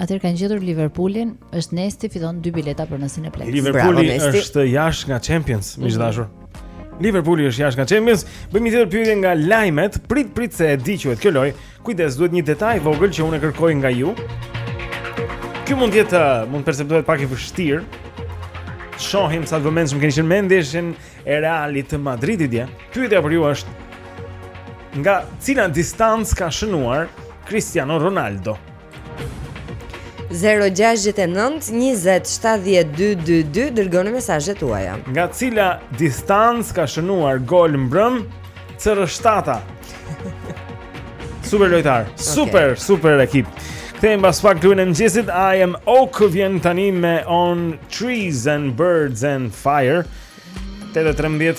Atëherë ka gjetur Liverpoolin, është Nesti fiton dy bileta për në Cineplex. Liverpooli Bravo, është jashtë nga Champions, mm -hmm. miq të dashur. Liverpooli është jashtë nga Champions. Bëjmë një tjetër pyetje nga lajmet. Prit prit se e di, quhet kjo lojë. Kujdes, duhet një detaj i vogël që unë e kërkoj nga ju. Ky mund të jetë, mund të perceptohet pak i vështirë. Shohim sa të vëmendshëm keni qenë me ndeshjen e Realit të Madridit dje. Pyetja për ju është nga cila distancë ka shënuar Cristiano Ronaldo? 0-6-9-20-70-222 Dërgoni mesazhet tuaja Nga cila distancë ka shënuar gol mbrëm CR shtata Super lojtar okay. Super, super ekip Kthehemi pas pak Klubin e mëngjesit I am Oak Vjen tani me On Trees and Birds and Fire 8-13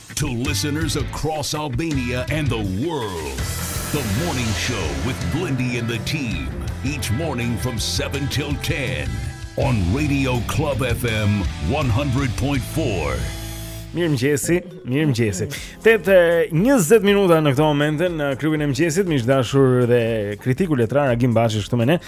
To listeners across Albania and the world, the morning show with Blendi and the team, each morning from 7 till 10, on Radio Club FM 100.4. Mirëmëngjesi, mirëmëngjesi Tetë e 20 minuta në këto momente në klubin e mëngjesit Miq të dashur dhe kritiku letrar Agim Baçi këtu me ne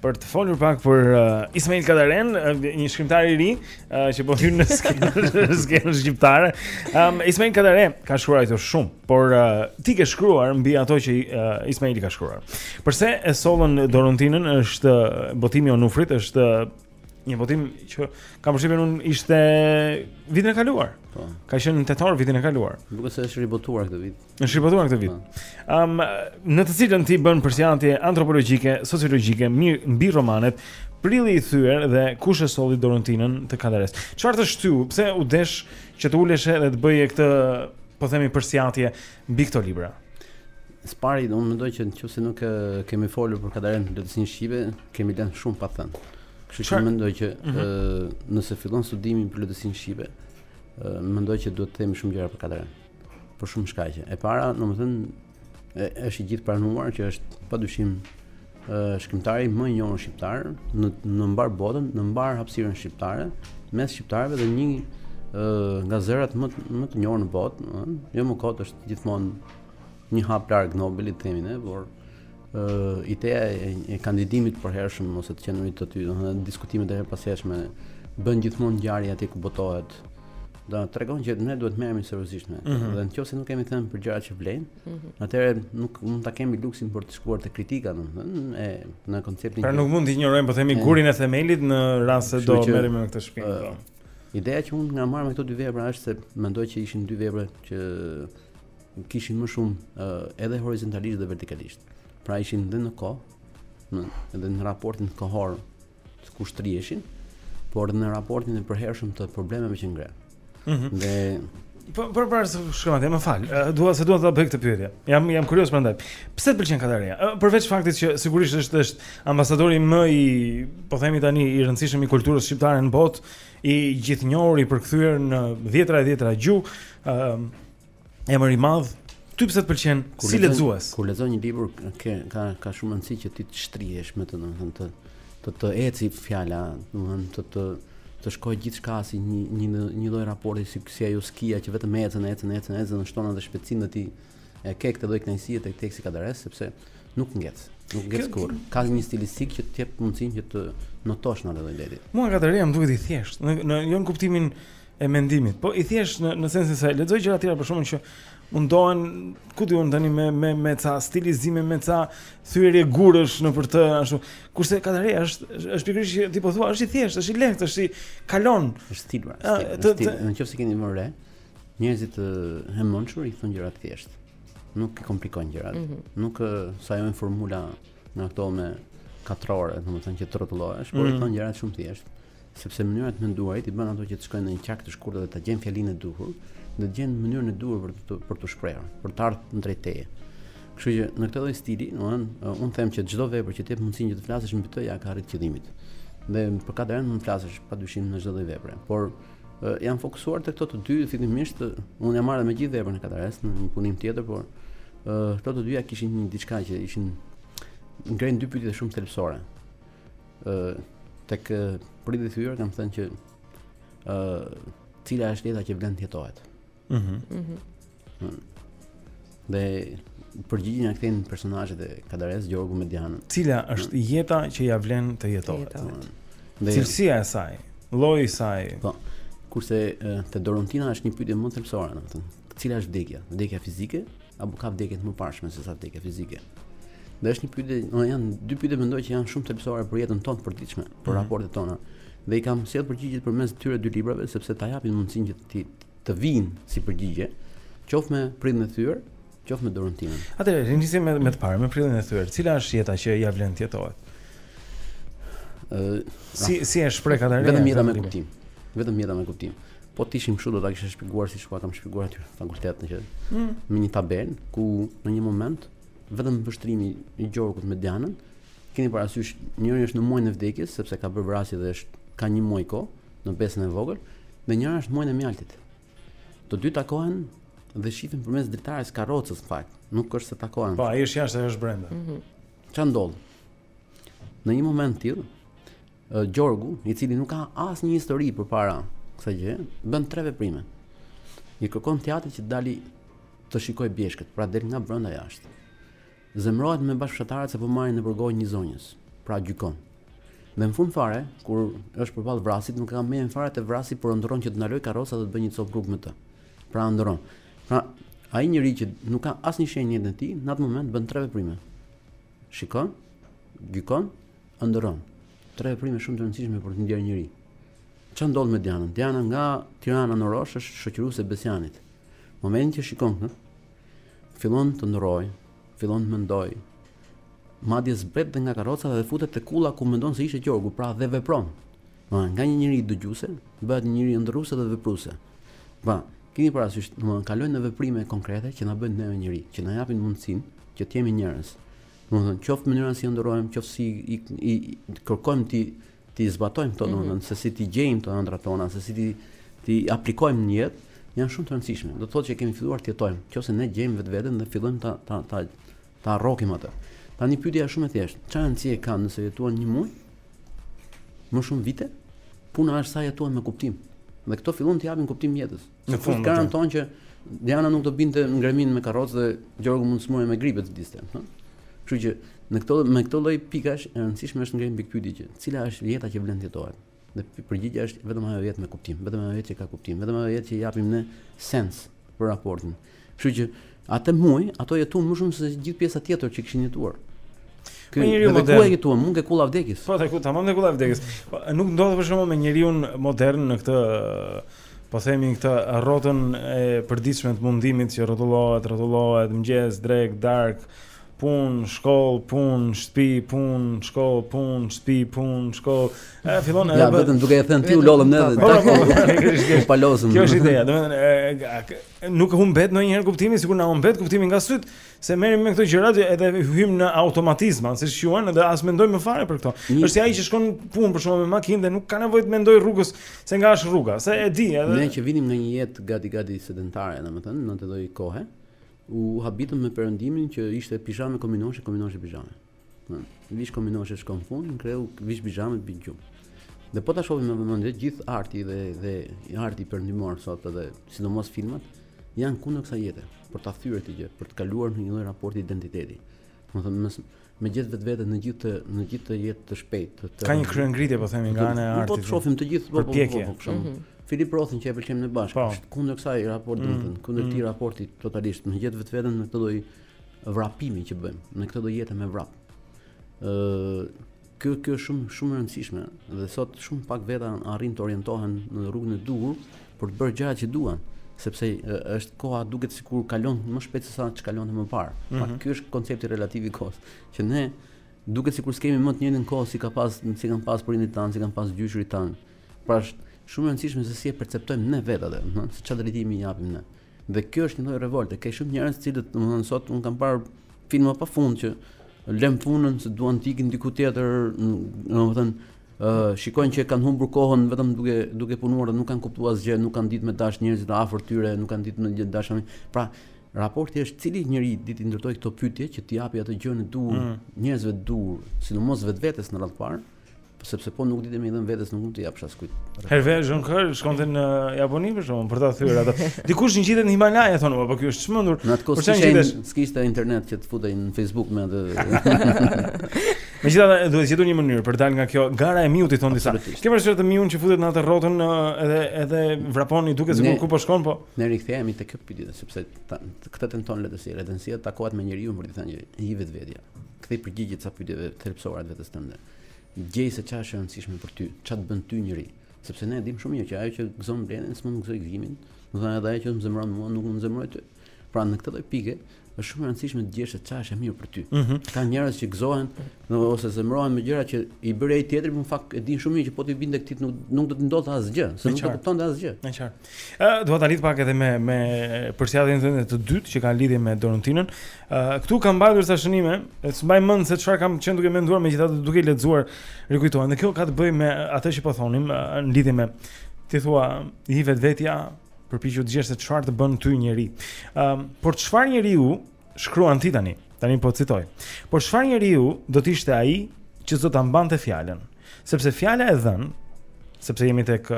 Për të folur pak për uh, Ismail Kadarenë, uh, një shkrimtar i ri uh, që po hyn në skenën shqiptare. Um, Ismail Kadare ka shkruar shumë, por uh, ti ke shkruar mbi ato që uh, Ismaili ka shkruar. Përse e sollën Doruntinën është uh, botimi i Onufrit, është uh, një botim që kam përshtypjen unë ishte vitin e kaluar. Po. Ka qenë në tetor vitin e kaluar. Nuk është se është ribotuar këtë vit. Është ribotuar këtë vit. Um, në të cilën ti bën përsiatje antropologjike, sociologjike, mirë mbi romanet, Prilli i thyer dhe Kush e solli Doruntinën të Kadaresë. Çfarë të shtyu, pse u desh që të uleshe dhe të bëje këtë, po themi përsiatje mbi këto libra? Së pari, unë mendoj që në qoftë se nuk kemi folur për Kadarenë në letërsinë shqipe, kemi lënë shumë pa thënë. Kështu që unë mendoj që mm -hmm. nëse fillon studimin për letërsinë shqipe, unë mendoj që duhet të themi shumë gjëra për Kadarenë. Për shumë shkaqe. E para, domethënë është i gjithëpranuar që është padyshim shkrimtari më i njohur shqiptar në në mbarë botën, në mbarë hapësirën shqiptare, mes shqiptarëve dhe një nga zërat më më të njohur në botë, domethënë jo më kot është gjithmonë një hap larg Nobelit themi ne, por Ideja e kandidimit të përhershëm ose të qenurit aty, domethënë diskutimet e herëpashershme bën gjithmonë ngjarje aty ku botohet. Kjo të tregon që ne duhet të merremi seriozisht me të. Mm -hmm. Dhe nëse nuk kemi thënë për gjërat që vlejnë, mm -hmm. atëherë nuk mund ta kemi luksin për të shkuar te kritika, domethënë e në konceptin. Pra nuk mund të injorojmë, po themi gurin e themelit në rast se do merremi me këtë shpi. Po. Ideja që unë jam marrë me këto dy vepra është se mendoj që ishin dy vepra që kishin më shumë uh, edhe horizontalisht dhe vertikalisht. Pra ishin dhe në kohë, në, edhe në raportin kohor të ku shtriheshin, por dhe në raportin e përhershëm të problemeve që ngrenë. Mm -hmm. Dhe po për para se shkojmë, më fal. Dua se dua ta bëj këtë pyetje. Jam jam kurioz prandaj. Pse të pëlqen Kadareja? Përveç faktit që sigurisht është është ambasadori më i, po themi tani, i rëndësishëm i kulturës shqiptare në botë, i gjithënjohur i përkthyer në dhjetra e dhjetra gjuhë, emër i madh. Ty pse të pëlqen kur si lexues? Kur lexon një libër ka ka ka shumë rëndësi që ti të shtrihesh me të, domethënë të të të ecë fjala, domethënë të të të shkojë gjithçka si një një një lloj raporti si si ajo skia që vetëm ecën, ecën, ecën, ecën, shton edhe shpejtësinë dhe ti e ke këtë lloj kënaqësie tek teksti i Kadaresë sepse nuk ngec. Nuk ngec kurrë. Ka një stilistikë që të jep mundësinë që të notosh në atë lloj deti. Mua Kadareja më duket i thjeshtë, në në jo në kuptimin e mendimit. Po i thjesht në në sensin se lexoj gjëra të tjera për shembull që mundohen ku di unë tani me me me ca stilizime, me ca thyerje gurësh nëpër të ashtu. Kurse Kadareja është është pikërisht që ti po thua, është i thjeshtë, është i lehtë, është i kalon. Është stil, pra, ah, stil, është stil. Në qoftë se keni vënë re, njerëzit e mençur i thonë gjëra të thjeshtë. Nuk i komplikojnë gjërat. Mm -hmm. Nuk sajojnë formula nga ato me katrore, domethënë që të rrotullohesh, por mm -hmm. i mhm. thonë gjërat shumë thjesht. Sepse mënyra e të menduarit i bën ato që të shkojnë në një qark të shkurtër dhe ta gjejnë fjalinë e duhur, dhe të gjejnë mënyrën e duhur për të për t'u shprehur, për të ardhur drejt teje. Kështu që në këtë lloj stili, domethënë, unë them që çdo vepër që të jep mundësinë që të flasësh mbi të ia ka arrit qëllimit. Dhe për Kadarenë mund të flasësh padyshim në çdo lloj vepre, por jam fokusuar te këto të dy fillimisht unë jam marrë me gjithë veprën e Kadaresë në një punim tjetër por këto të dyja kishin një diçka që ishin, ngrenë dy pyetje shumë thelbësore tek Prilli i thyer kam thënë që ë cila është jeta që vlen të jetohet. Mhm. Mhm. Mm dhe përgjigjen e kthejnë personazhet e Kadares Gjorgu me Dianën. Cila është mm jeta që ia vlen të jetohet? Mm dhe cilësia e saj, lloji i saj. Po. Kurse te Doruntina është një pyetje më thelbësore, domethënë. Cila është vdekja? Vdekja fizike apo ka vdekje të mëparshme sesa vdekja fizike? Dhe është një pyetje, do janë dy pyetje mendoj që janë shumë thelbësore për jetën tonë të përditshme, për mm -hmm. raportet tona. Dhe i kam sjellë përgjigjet përmes këtyre dy librave sepse ta japin mundësinë që të të vijnë si përgjigje, qoftë me Prillin e thyer, qoftë me Doruntinën. Atëherë, e nisim me me të parën, me Prillin e thyer. Cila është jeta që ia vlen të jetohet? Ëh, si si e shpreh Kadareja? Vetëm jeta me kuptim. Vetëm jeta me kuptim. Po të ishim kështu do ta kisha shpjeguar siç e kam shpjeguar aty në fakultet në që mm. me një tabelë ku në një moment vetëm vështrimi i Gjorgut me Dianën keni parasysh njëri është në muajin e vdekjes sepse ka bërë vrasje dhe është ka një muaj kohë në besën e vogël dhe njëra është në muajin e mjaltit. Të dy takohen dhe shihen përmes dritares së karrocës në fakt, nuk është se takohen. Po, ai është jashtë, ajo është brenda. Mhm. Mm Ça ndodh? Në një moment të tillë Gjorgu, i cili nuk ka asnjë histori përpara kësaj gjëje, bën tre veprime. I kërkon të atit që të dalë të shikojë bjeshkët, pra del nga brenda jashtë. Zemrohet me bashkëfshatarët se po marrin nëpër gojë një zonjëz, pra gjykon. Dhe në fund fare, kur është përballë vrasësit, nuk e ka mendjen fare te vrasësi, por ëndërron që të ndalojë karroca dhe të bëjë një copë rrugë me të. Pra ëndërron. Pra ai njeri që nuk ka asnjë shenjë në jetën e tij, në atë moment bën tre veprime. Shikon, gjykon Ëndërron. Tre veprime shumë të rëndësishme për të ndjerë njëri. Ça ndodh me Dianën? Diana nga Tirana në Orosh është shoqëruese e Besianit. Momenti që shikon këtë, fillon të ëndërrojë, fillon të mendojë. Madje zbret dhe nga karroca dhe futet te kulla ku mendon se ishte Gjorgu, pra dhe vepron. Ma, nga një njëri dëgjuese, bëhet një njëri ëndërruese dhe vepruese. Pra, kini parasysh, domethënë kalojnë në veprime konkrete që na bëjnë neve njëri, që na japin mundësinë që të jemi njerëz. Domethënë, qoftë mënyra si ëndërrojmë, qoftë si i, i, i kërkojmë t'i t'i zbatojmë këto, mm -hmm. domethënë se si t'i gjejmë këto ëndrrat tona, se si t'i t'i aplikojmë në jetë, janë shumë të rëndësishme. Do të thotë që kemi filluar të jetojmë, nëse ne gjejmë vetveten dhe fillojmë ta ta ta ta rrokim atë. Tani pyetja është shumë e thjeshtë. Çfarë rëndësie ka nëse jetuan një muaj? Më shumë vite? Puna është sa jetuan me kuptim. Dhe këto fillojnë t'i japin kuptim jetës. Nuk na garanton që Diana nuk do binte në greminë me karrocë dhe Gjorgu mund të sëmurej me grip e të vdiste, ha. Kështu që në këto me këto lloj pikash e rëndësishme është të ngremë pikëpyetje që cila është jeta që vlen të jetohet. Dhe përgjigjja është vetëm ajo jetë me kuptim, vetëm ajo jetë që ka kuptim, vetëm ajo jetë që japim ne sens për raportin. Kështu që atë muaj ato jetuan më shumë se gjithë pjesa tjetër që kishin jetuar. Ky po njeriu modern. Ku e jetuan? Mu te kulla vdekjes. Po, ku tamam te kulla vdekjes. Po, nuk ndodh për shembull me njeriun modern në këtë po themi këtë rrotën e përditshme të mundimit që rrotullohet, rrotullohet mëngjes, drekë, darkë, punë, shkollë, punë, shtëpi, punë, shkollë, punë, shtëpi, punë, shkollë. E fillon edhe. Ja, vetëm duke e thënë ti u lodhëm ne dhe ta po, po, po, po palozëm. Kjo është ideja, domethënë Nuk humbet ndonjëherë kuptimi, sikur na humbet kuptimi nga sytë, se merremi me këto gjëra dhe edhe hyjmë në automatizma, siç quhen, edhe as mendojmë më fare për këto. Një... Është si ai që shkon në punë për shembull me makinë dhe nuk ka nevojë të mendojë rrugës se nga është rruga, se e di edhe. Ne që vinim nga një jetë gati gati sedentare, domethënë, në atë lloj kohe, u habitëm me perëndimin që ishte pijame kominoshe, kominoshe pijame. Vish kominoshe shkon në punë, ktheu vish pijamet bi në gjumë. Dhe po ta shohim me vëmendje gjithë arti dhe dhe arti perëndimor sot edhe sidomos filmat janë kundër kësaj jete, për ta thyer këtë gjë, për të kaluar në një lloj raporti identiteti. Domethënë me gjet vetveten në gjithë këtë, në gjithë këtë jetë të shpejtë. Të, të, ka një kryengritje po themi nga ana e artit. Po të shohim të gjithë po po po. po, po mhm. Filip Rothin që e pëlqejmë ne bashkë, po. kundër kësaj raporti, mm. kundër këtij mm. raporti totalisht me gjet vetveten në këtë lloj vrapimi që bëjmë. Në këtë lloj jete me vrap. Ë kjo kjo është shumë shumë e rëndësishme dhe sot shumë pak veta arrijnë të orientohen në rrugën e duhur për të bërë gjërat që duan sepse është koha duket sikur kalon më shpejt se sa ç'kalonte më parë. Mm -hmm. Ky është koncepti relativ i kohës, që neve duket sikur s'kemi më të njëjtën kohë si ka pas si kanë pas prindërit tanë, si kanë pas gjyshërit tanë. Pra është shumë e rëndësishme se si e perceptojmë ne vetë atë, se çfarë drejtimi i japim ne. Mm Dhe kjo është një lloj revolte. Ka shumë njerëz të cilët, domethënë sot un kam parë filma pa fund që lënë punën se duan të ikin diku tjetër, domethënë ë uh, shikojnë që kanë humbur kohën vetëm duke duke punuar dhe nuk kanë kuptuar asgjë, nuk kanë ditë me dash njerëzit të afër tyre, nuk kanë ditë me gjet dashuri. Pra, raporti është cili njeri di të ndërtoj këto pyetje që t'i japi atë gjënë e duhur mm. njerëzve të duhur, sidomos vetvetes në radhë parë. sepse po nuk dite me i dhën vetes nuk mund t'i japsh askujt. Hervé Joncour shkonte në Japoni për shkakun për ta thyer ato. Dikush ngjitet në Himalaja thonë, po ky është çmendur. Në atë kohë që s'kishte internet që të futej në Facebook me atë. Megjithatë duhet gjetur një mënyrë për dal nga kjo gara e miut i thonë disa. Ke vënë re ti miun që futet në atë rrotën edhe edhe vrapon i duket sikur ku po shkon. Po Ne rikthehemi te kjo pyetje sepse këtë tenton letërsia, letërsia takohet me njeriun për të thënë i vetvetja. Kthej përgjigje ca pyetjeve thelbësore të vetes tënde. Gjej se çfarë është e rëndësishme për ty, çfarë të bën ty njeri. Sepse ne e dimë shumë mirë që ajo që gëzon Blenin s'mund të gëzojë Gëzimin, domethënë edhe ajo që më zemëron mua nuk më zemëron ty. Pra në këtë lloj pike është shumë e rëndësishme të gjesh se çfarë është e mirë për ty. Mm -hmm. Ka njerëz që gëzohen në, ose zemërohen me gjëra që i bëri ai tjetri, por në fakt e din shumë mirë që po t'i binte këtij nuk nuk do të ndodhte asgjë, se nuk do kuptonte asgjë. Në qartë. Ë, uh, do ta lidh pak edhe me me përsiatjen e dytë që kanë lidhje me Dorontinën. Ë, uh, këtu kam mbajtur ca shënime, s'mbaj mend se çfarë kam qenë duke menduar megjithatë duke i lexuar rikujtohen. Dhe kjo ka të bëjë me atë që po thonim uh, në lidhje me ti thua i vetvetja përpiqu të gjesh se çfarë të bën ty njeri. Ë, uh, por çfarë njeriu shkruan ti tani? Tani po citoj. Por çfarë njeriu do të ishte ai që do ta mbante fjalën? Sepse fjala e dhënë, sepse jemi tek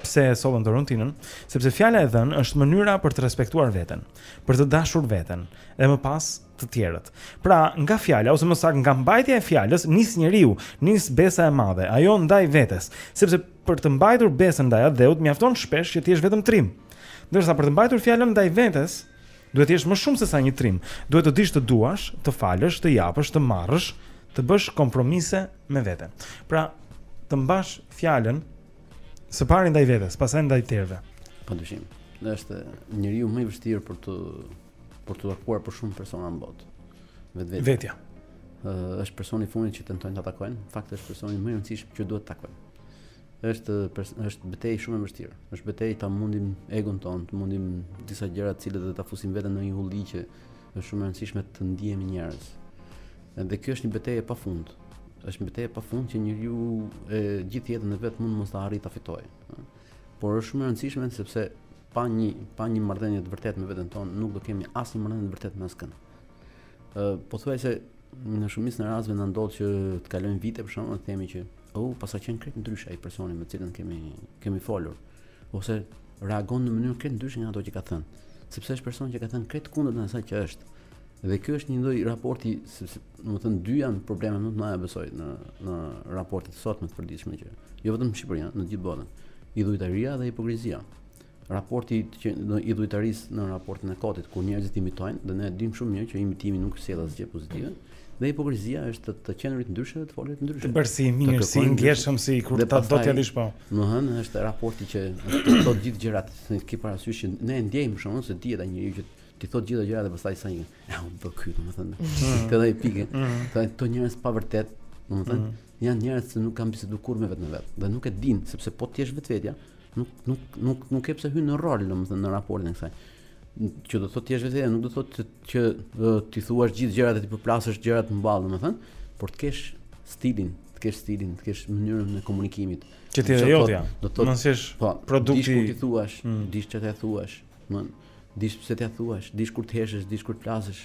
Pse e sollën Dorontinën? Sepse fjala e dhënë është mënyra për të respektuar veten, për të dashur veten dhe më pas të tjerët. Pra, nga fjala ose më saktë nga mbajtja e fjalës nis njeriu, nis besa e madhe, ajo ndaj vetes, sepse për të mbajtur besën ndaj atdheut mjafton shpesh që të jesh vetëm trim. Ndërsa për të mbajtur fjalën ndaj vetes, duhet të jesh më shumë se sa një trim. Duhet të dish të duash, të falësh, të japësh, të marrësh, të bësh kompromise me veten. Pra, të mbash fjalën Së pari ndaj vetes, pastaj ndaj të tjerëve. Padyshim. Dhe është njeriu më i vështirë për të për të takuar për shumë persona në botë. Vetvetja. Vetja. Ë është personi i fundit që tentojnë ta takojnë, në fakt është personi më i rëndësishëm që duhet të takojnë. Është është betejë shumë e vështirë. Është betejë ta mundim egon tonë, të mundim disa gjëra të cilat do ta fusim veten në një hulli që Është shumë e rëndësishme të ndihemi njerëz. Dhe kjo është një betejë e pafund. Është një betejë e pafund që njeriu gjithë jetën e vet mund mos ta arrijë ta fitojë. Por është shumë e rëndësishme sepse pa një pa një marrëdhënie të vërtetë me veten tonë nuk do kemi asnjë marrëdhënie të vërtetë me askënd. Ë pothuajse në shumicën e rasteve na ndodh që të kalojnë vite për shkakun themi që U, oh, paska qenë krejt ndryshe ai personi me të cilin kemi, kemi folur, ose reagon në mënyrë krejt ndryshe nga ato që ka thënë, sepse është person që ka thënë krejt kundër asaj që është. Dhe ky është një lloj raporti, sepse, domethënë, dy janë probleme më të mëdha besoj në, në raportet sot më të përditshme që, jo vetëm në Shqipëri, në gjithë botën, idhujtaria dhe hipokrizia. Raporti i idhujtarisë në raportin e kotit ku njerëzit imitojnë dhe ne dimë shumë mirë që imitimi nuk sjell asgjë pozitive. Dhe hipokrizia është të, të qenurit ndryshe dhe të folurit ndryshe. Të bërit si i mirë, si i ndjeshëm, si kur ta do t'ja dish po. Domethënë është raporti që të thotë gjithë gjërat, se ke parasysh që ne e ndjejmë shumë se dihet ai njeriu që t'i thotë gjithë gjërat dhe pastaj sa një. Ja, unë do ky, domethënë. Mm. Këto janë pikë. Mm. Këto janë ata njerëz pa vërtetë, domethënë, mm. janë njerëz që nuk kanë biseduar kurrë me vetën e vet dhe nuk e dinë sepse po ti je vetvetja, Nuk nuk nuk nuk ke pse hyn në rol, domethënë në raportin e kësaj. Që do thotë të jesh vetë, nuk do thotë që, që uh, t'i thuash gjithë gjërat e t'i përplasësh gjërat në ballë, domethënë, por të kesh stilin, të kesh stilin, të kesh mënyrën e komunikimit. Që të jetë jotja. Do të thotë, po, pra duhet të dish kur t'i thuash, mm. dish çfarë thuash, të dish pse t'i thuash, dish kur të heshësh, dish kur të flasësh,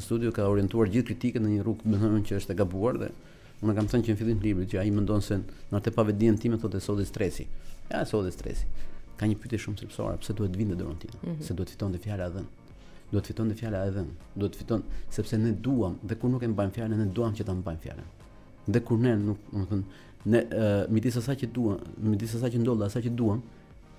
Studimi ka orientuar gjithë kritikën në një rrugë, domethënë që është e gabuar dhe unë kam thënë që në fillim të librit që ai mendon se në atë pavetëdijen time thotë sodi stresi. Ja sodi stresi. Ka një pyetje shumë thelbësore, pse duhet të vinte Doruntina? Mm -hmm. Se duhet të fitonte fjala e dhënë. Duhet të fitonte fjala e dhënë. Duhet të fitonte sepse ne duam dhe kur nuk e mbajmë fjalën, ne duam që ta mbajmë fjalën. Dhe kur ne nuk, domethënë, ne uh, midis asaj që duam, midis asaj që ndodh, asaj që duam,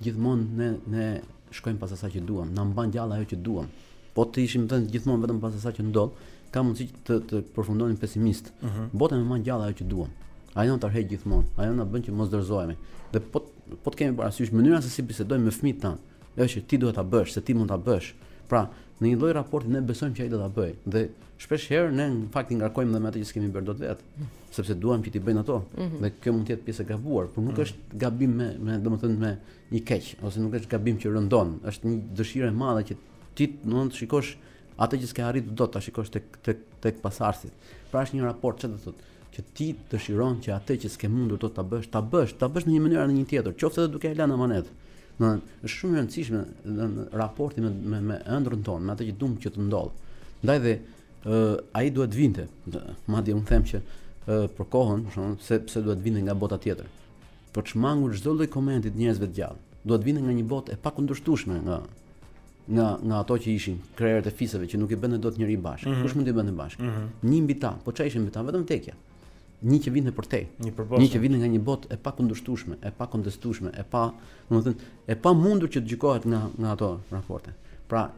gjithmonë ne ne shkojmë pas asaj që duam, na mban gjallë ajo që duam. Po të ishim domethënë gjithmonë vetëm pas asaj që ndodh, ka mundësi të të përfundonim pesimistë. Uh mhm. -huh. Bota më mban gjallë ajo që duam. Ajo na tërheq gjithmonë, ajo na bën që mos dorëzohemi. Dhe po po të kemi parasysh mënyrën se si bisedojmë me fëmijët tanë, është që ti duhet ta bësh, se ti mund ta bësh. Pra, në një lloj raporti ne besojmë që ai do ta bëjë dhe shpesh herë ne në fakt i ngarkojmë dhe me atë që s'kemi bërë dot vetë, mhm. sepse duam që t'i bëjnë ato. Mm -hmm. Dhe kjo mund të jetë pjesë e gabuar, por nuk mm -hmm. është gabim me me domethënë me, me një keq ose nuk është gabim që rëndon, është një dëshirë e madhe që ti do të shikosh atë që s'ke arritur dot ta shikosh tek tek tek pasardhësit. Pra është një raport çfarë do të thotë që ti dëshiron që atë që s'ke mundur dot ta bësh, ta bësh, ta bësh në një mënyrë apo në një tjetër, qoftë edhe duke e lënë amanet. Domethënë është shumë e rëndësishme në raportin me me, me ëndrrën tonë, me atë që duam që të ndodhë. Ndaj dhe ë uh, ai duhet të vinte. Madje unë them që uh, për kohën, për shembull, se pse duhet të vinte nga bota tjetër. Për të shmangur çdo lloj komenti të njerëzve të gjallë, duhet vinte nga një botë e pakundërshtueshme nga nga nga ato që ishin krerët e fiseve që nuk i bënte dot njeri bashkë. Mm -hmm. Kush mund t'i bënte bashkë? Mm -hmm. Një mbi ta, po çfarë ishte mbi ta? Vetëm vdekja. Një që vinte përtej. Një, një që vinte nga një botë e pakundërshtueshme, e pakontestueshme, e pa, domethënë, e pamundur që të gjykohet nga nga ato raporte. Pra,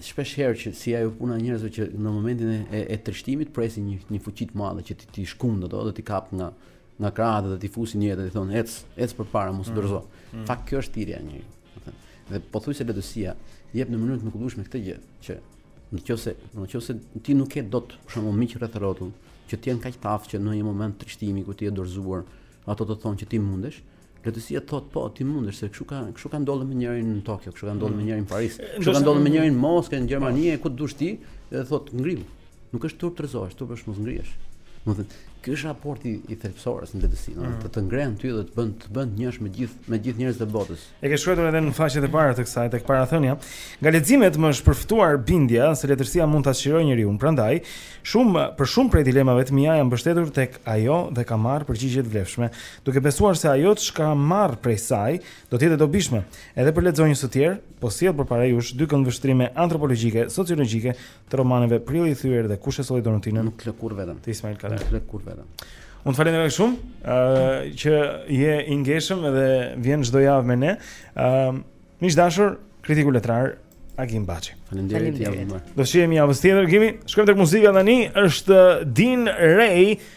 shpesh herë që si ajo puna e njerëzve që në momentin e e, e trishtimit presin një një fuqi të madhe që t'i t'i shkundë ato dhe t'i kapë nga nga krahët dhe të fusin një jetë dhe të thonë ec, ec përpara, mos mm. dorëzo. Mm. Fakt kjo është thirrja e njeriut. Dhe po thuaj se letërsia jep në mënyrë të mrekullueshme këtë gjë që në qoftë se në qoftë se ti nuk ke dot për shembull miq rreth rrotull që të jenë kaq taf që në një moment trishtimi ku ti je dorëzuar, ato të thonë që ti mundesh, Letërsia thotë po, ti mundesh se kështu ka kështu ka ndodhur me njërin në Tokyo, kështu ka ndodhur me mm. njërin në Paris, kështu ka ndodhur me njërin në Moskë, në Gjermani, po. ku të dush ti, dhe thotë ngrihu. Nuk është turp të rrëzohesh, turp është mos ngrihesh. Do të thotë, ky është raporti i thelbësores në letërsi, do mm. të të ngrejë ty dhe të bën të bën njësh me gjithë me gjithë njerëzit e botës. E ke shkruar edhe në faqet e para të kësaj tek parathënia. Nga leximet më është përftuar bindja se letërsia mund ta çlirojë njeriu. Prandaj, shumë për shumë prej dilemave të mia jam mbështetur tek ajo dhe kam marrë përgjigje të vlefshme. duke besuar se ajo çka marr prej saj do të jetë e dobishme edhe për lexonjës të tjerë, po sjell përpara jush dy këndvështrime antropologjike, sociologjike të romaneve Prilli i thyer dhe Kush e solli Doruntinën? Nuk flet kurrë vetëm. Të Ismail Kadare. Nuk flet kurrë vetëm. Unë të falenderoj shumë uh, që je i ngeshëm edhe vjen çdo javë me ne. Ëm, uh, miq të dashur, kritiku letrar Agim Baçi. Faleminderit javën. Do shihemi javën tjetër, Gimi. Shkojmë tek muzika tani. Është Din Ray,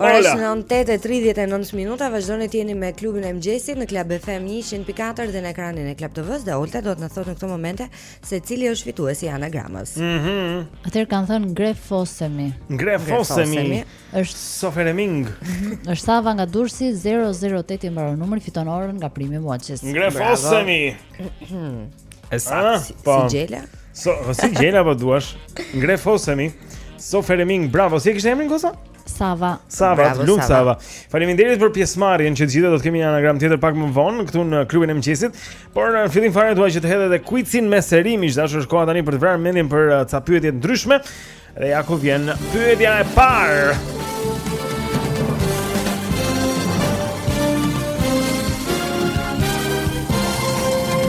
Ora është 9:39 minuta, vazhdoni të jeni me klubin e mëngjesit në Club FM 104 dhe në ekranin e Club TV-s dhe Olta do të na thotë në këto momente se cili është fituesi i anagramës. Mhm. Mm Atëherë kanë thënë Grefosemi. Grefosemi. Është So Feremeng. Mhm. Është Sava nga Durrësi 008 i mbaron numri fiton orën nga Prime Watches. Grefosemi. E saktë, si, po. si gjela? So, po si gjela po duash? Ngrefosemi. So Fereming, bravo. Si e kishte emrin Gosa? Sava. Sava, Lum Sava. Faleminderit për pjesëmarrjen të gjithë do të kemi një anagram tjetër pak më vonë këtu në klubin e mëngjesit. Por në fillim fare dua që të hedh edhe quizin me seri, miq të dashur, është koha tani për të vrarë mendin për uh, ca pyetje të ndryshme. Dhe ja ku vjen pyetja e parë.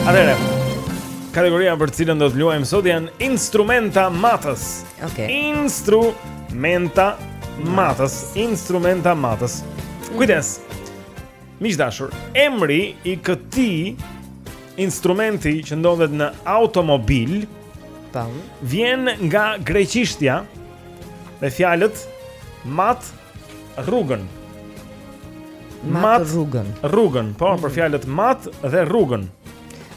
Atëherë. Kategoria për të cilën do të luajmë sot janë instrumenta matës. Okej. Okay. Instrumenta matës, instrumenta matës. Kujdes. Miq të dashur, emri i këtij instrumenti që ndodhet në automobil, tam, vjen nga greqishtja me fjalët mat rrugën. Mat rrugën. Rrugën, po, mm -hmm. për mhm. fjalët mat dhe rrugën.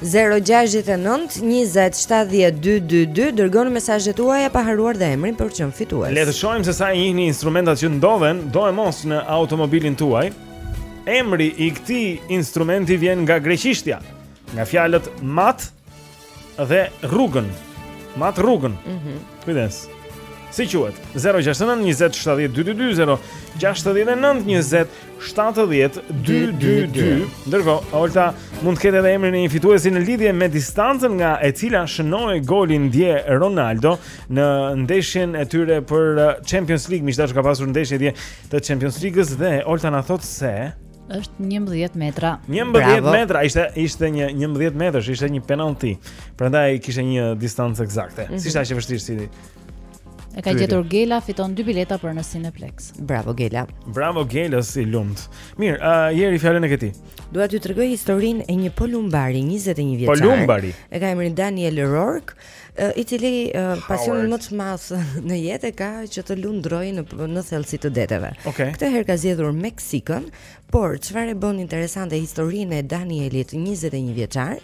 0-6-9-27-12-2 Dërgoni mesazhet tuaja pa harruar dhe emrin për të qenë fitues Le të shohim se sa i njihni instrumentat që ndodhen Doemos në automobilin tuaj Emri i këtij instrumenti vjen nga greqishtja, nga fjalët mat dhe rrugën. Mat rrugën. Mhm. Mm Kujdes. Si quhet? 069 20 70 222 069 20 70 222. Ndërkohë, Olta mund të ketë edhe emrin e një fituesi në lidhje me distancën nga e cila shënoi golin dje Ronaldo në ndeshjen e tyre për uh, Champions League, meqë ka pasur ndeshje dje të Champions League-ës dhe Olta na thot se është 11 metra. 11 Bravo. metra, ishte ishte një 11 metërsh, ishte një penalti. Prandaj kishte një distancë ekzakte. Mm -hmm. S'ishte aq e vështirë si E ka gjetur Gela, fiton dy bileta për në Cineplex. Bravo Gela. Bravo Gela, të lumtë. Mirë, uh, Jeri fjalën e ke ti. Dua t'ju tregoj historinë e një palombari 21 vjeçar. Palombari. E ka emrin Daniel Rourke. i cili pasionin më të madh në jetë e ka që të lundrojë në në thellësi të deteve. Okay. Këtë herë ka zgjedhur Meksikën, por çfarë e bën interesante historinë e Danielit, 21 vjeçar,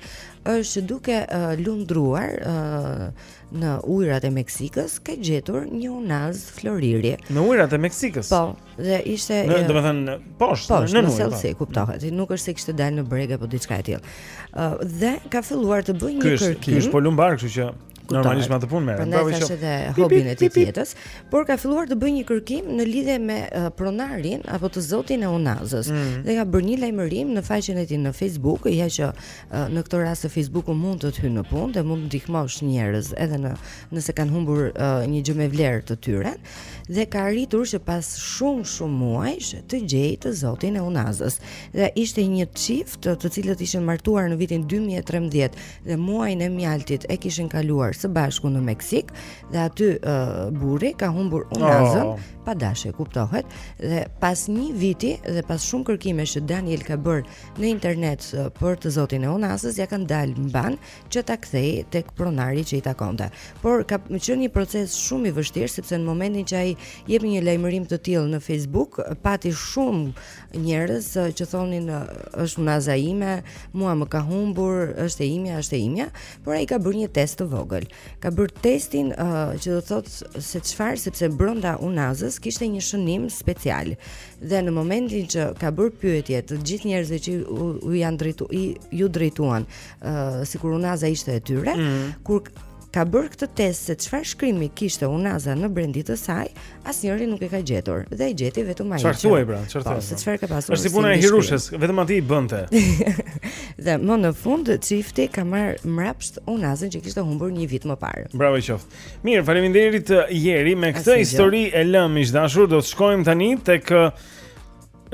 është duke uh, lundruar uh, në ujërat e Meksikës, ka gjetur një unazë floriri. Në ujërat e Meksikës. Po. Dhe ishte Në, domethënë në poshtë, posh, në ujë. Po, kuptohet. Mm. Nuk është se kishte dalë në breg apo diçka e tillë. Ë uh, dhe ka filluar të bëjë një kërkim. Ky është palombar, kështu që normalisht me atë punë merret. Prandaj thashë edhe hobin e tij të jetës, por ka filluar të bëjë një kërkim në lidhje me uh, pronarin apo të zotin e unazës. Mm. Dhe ka bërë një lajmërim në faqen e tij në Facebook, ja që uh, në këtë rast Facebook-u mund të hyjë në punë dhe mund të ndihmosh njerëz edhe në nëse kanë humbur uh, një gjë me vlerë të tyre. dhe ka arritur që pas shumë shumë muajsh të gjejë të zotin e unazës. Dhe ishte një çift të, të cilët ishin martuar në vitin 2013 dhe muajin e mjaltit e kishin kaluar së bashku në Meksikë dhe aty uh, burri ka humbur unazën oh. pa dashje kuptohet dhe pas një viti dhe pas shumë kërkimesh që Daniel ka bërë në internet për të zotin e unazës ia kanë dalë mbanë që ta kthejë tek pronari që i takonte. Por ka qenë një proces shumë i vështirë sepse në momentin që ai jep një lajmërim të tillë në Facebook, pati shumë njerëz që thonin është unaza ime, mua më ka humbur, është e imja, është e imja, por ai ka bërë një test të vogël. Ka bërë testin uh, që do thotë se çfarë sepse brenda unazës kishte një shënim special. Dhe në momentin që ka bërë pyetje të gjithë njerëzve që u, u janë drejtu, i, iu drejtuan, uh, sikur unaza ishte e tyre, mm. kur ka bërë këtë test se çfarë shkrimi kishte unaza në brendësi të saj, asnjëri nuk e ka gjetur dhe e gjeti vetëm ai. Çfarë thuaj pra, çfarë po, thua? Se çfarë ka pasur? Është si puna e Hirushes, vetëm atij i bënte. dhe më në fund çifti ka marrë mrapsht unazën që kishte humbur një vit më parë. Bravo i qoftë. Mirë, faleminderit Jeri me këtë histori e lëmë ishte dashuri, do të shkojmë tani tek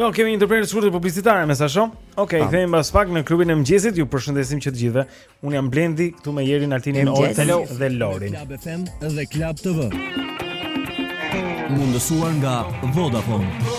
Jo, kemi një ndërprerje të shkurtër publicitare me sa shoh. Okej, okay, kthehemi pas pak në klubin e mëngjesit. Ju përshëndesim që të gjithëve. Un jam Blendi këtu me Jerin, Altinin, Orën dhe Lorin. Klub FM dhe Klub TV. Mundësuar nga Vodafone.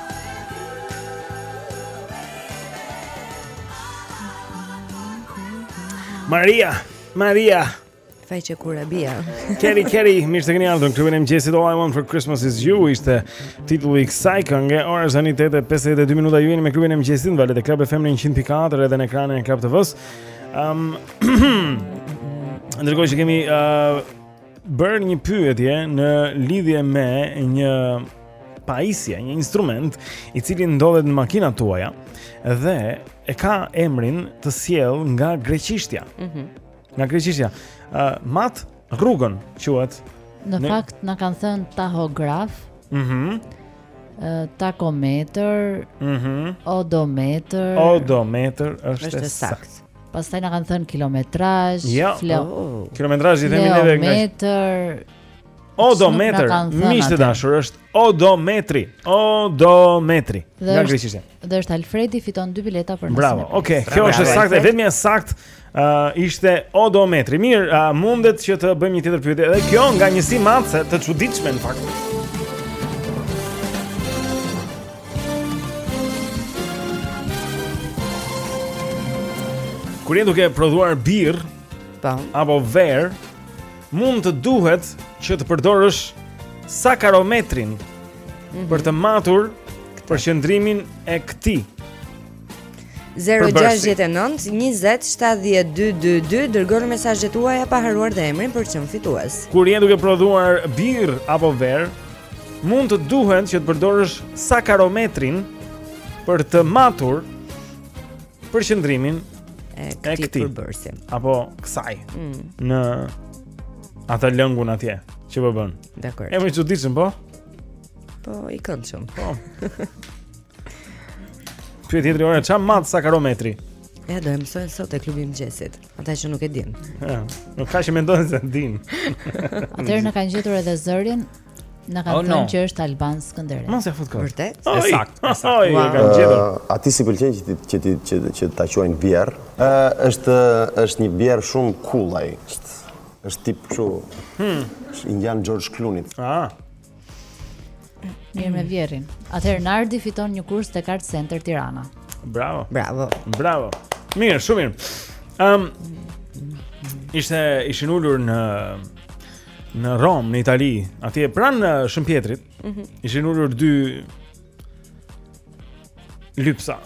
Maria, Maria. Faqe Kurabia. Carey, Carey, mirë se keni ardhur në klubin e mëngjesit. All I want for Christmas is you ishte titulli i kësaj kënge. Ora është tani 8:52 minuta. Ju jeni me klubin e mëngjesit, në valët e Club FM në 104 edhe në ekranin e Club TV-s. Ehm. Um, Ndërkohë që kemi uh, bërë një pyetje në lidhje me një pajisje, një instrument i cili ndodhet në makinat tuaja dhe e ka emrin të sjell nga greqishtja. Mhm. Mm nga greqishtja. Ë uh, mat rrugën quhet. Në, në fakt na kanë thënë tahograf. Mhm. Mm takometër, mhm, mm odometër. Odometër është, është sakt. Pastaj na kanë thënë kilometrazh, ja, jo, flo. Oh, kilometrazh i themi neve nga. Kilometër. Odometër. Miq të dashur është odometri. Odometri. Nga greqishtja. Dhe është Alfredi fiton dy bileta për nesër. Bravo. Okej, okay, kjo është saktë, vetëm e saktë. Ë uh, ishte odometri. Mirë, uh, mundet që të bëjmë një tjetër pyetje. Dhe kjo nga njësi matëse të çuditshme në fakt. Kur je duke prodhuar birrë po. Apo verë Mund të duhet që të përdorësh Sakarometrin mm -hmm. Për të matur Përqendrimin e këtij 0-6-9-20-7-12-2 Dërgoni mesazhet tuaja pa harruar dhe emrin për çmim fitues Kur je duke prodhuar birrë apo verë Mund të duhet që të përdorësh sakarometrin Për të matur Përqendrimin e këtij përbërësi Apo kësaj mm. Në atë lëngun atje Që po bën po Dakord Emër i çuditshëm po? Po, i këndshëm Po Pyet tjetri ora ça mat sakarometri. Ja do të mësojnë sot te klubi i mëngjesit. Ata që nuk e din. Ja, nuk ka që mendojnë se din. Atëherë na kanë gjetur edhe zërin. Na kanë oh, thënë no. që është Alban Skënderaj. Mos ia fut kot. Vërtet? Është sakt. Është wow. E kanë gjetur. Uh, A ti s'i pëlqen që që ti që që ta quajnë bjerr? Ë uh, është është një bjerr shumë cool ai. Është është tip kështu. Hmm. Indian George Clooney. Ah. Mirë me vjehrrin. Atëherë Nardi fiton një kurs tek Art Center Tirana. Bravo. Bravo. Bravo. Mirë, shumë mirë. Ëm um, ishte ishin ulur në në Romë, në Itali, atje pranë Shën Pjetrit. Mm -hmm. Ishin ulur dy lypsa.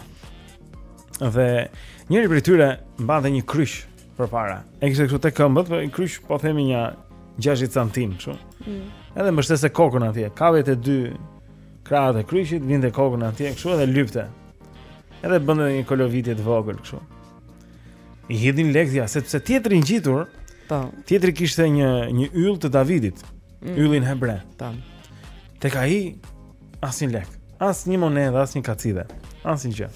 Dhe njëri prej tyre mbante një kryq përpara. E kishte këtu tek këmbët, po kryq po themi një 60 cm, kështu. Mm. Edhe mbështeste kokën atje, ka vend te dy krahët e kryqit vinte kokën atje, kështu edhe lypte. Edhe bënte një kolovitje të vogël kështu. I hidhin lekët këtija sepse tjetri ngjitur, po. Tjetri kishte një një yll të Davidit, mm. yllin hebre. Po. Tek ai asnjë lek, asnjë monedhë, asnjë kacidhe, asnjë gjë.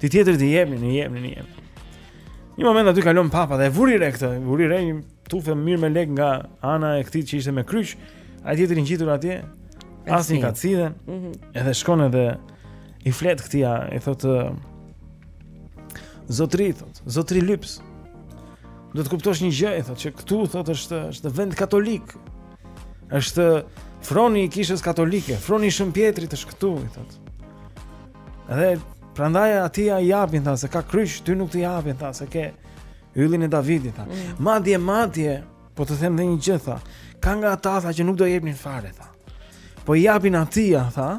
Te tjetri i jepnin, i jepnin, i jepnin. Një moment aty kalon papa dhe e vuri re këtë, e vuri re një tufë mirë me lek nga ana e këtij që ishte me kryq, ai tjetri ngjitur atje, asnjë kacidhe. Ëh. Mm -hmm. Edhe shkon edhe i flet këtija, i thotë Zotri, thot, zotri Lyps. Duhet të kuptosh një gjë, thotë, që këtu thotë është është vend katolik. Është froni i kishës katolike, froni i Shën Pjetrit është këtu, i thotë. Dhe prandaj atija japin tha se ka kryq, ty nuk t'i japin tha se ke yllin e Davidit tha. Mm. Madje madje, po të them edhe një gjë tha, ka nga ata tha që nuk do jepnin fare tha. Po i japin atija tha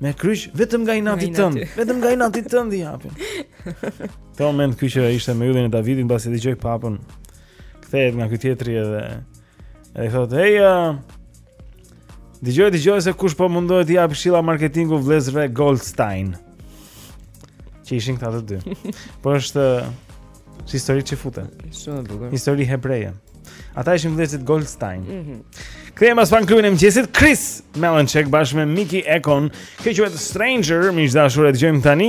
me kryq vetëm nga inati tënd, vetëm nga inati tënd i japin. Atë moment ky që ishte me yllin e Davidit mbasi dëgjoi papën. Kthehet nga ky tjetri edhe E i thotë, "Hey, uh, dëgjoje, dëgjoje se kush po mundohet t'i japë këshilla marketingu vllezërve Goldstein." Që ishin këta të dy. Po është si histori që futen. Shumë e bukur. Histori hebreje. Ata ishin vllezërit Goldstein. Mhm. Mm Kthehemi pas pak në klubin e mëngjesit Chris Malinchak bashkë me Mikky Ekkon. Kjo quhet Stranger, miq të dashur e dëgjojmë tani.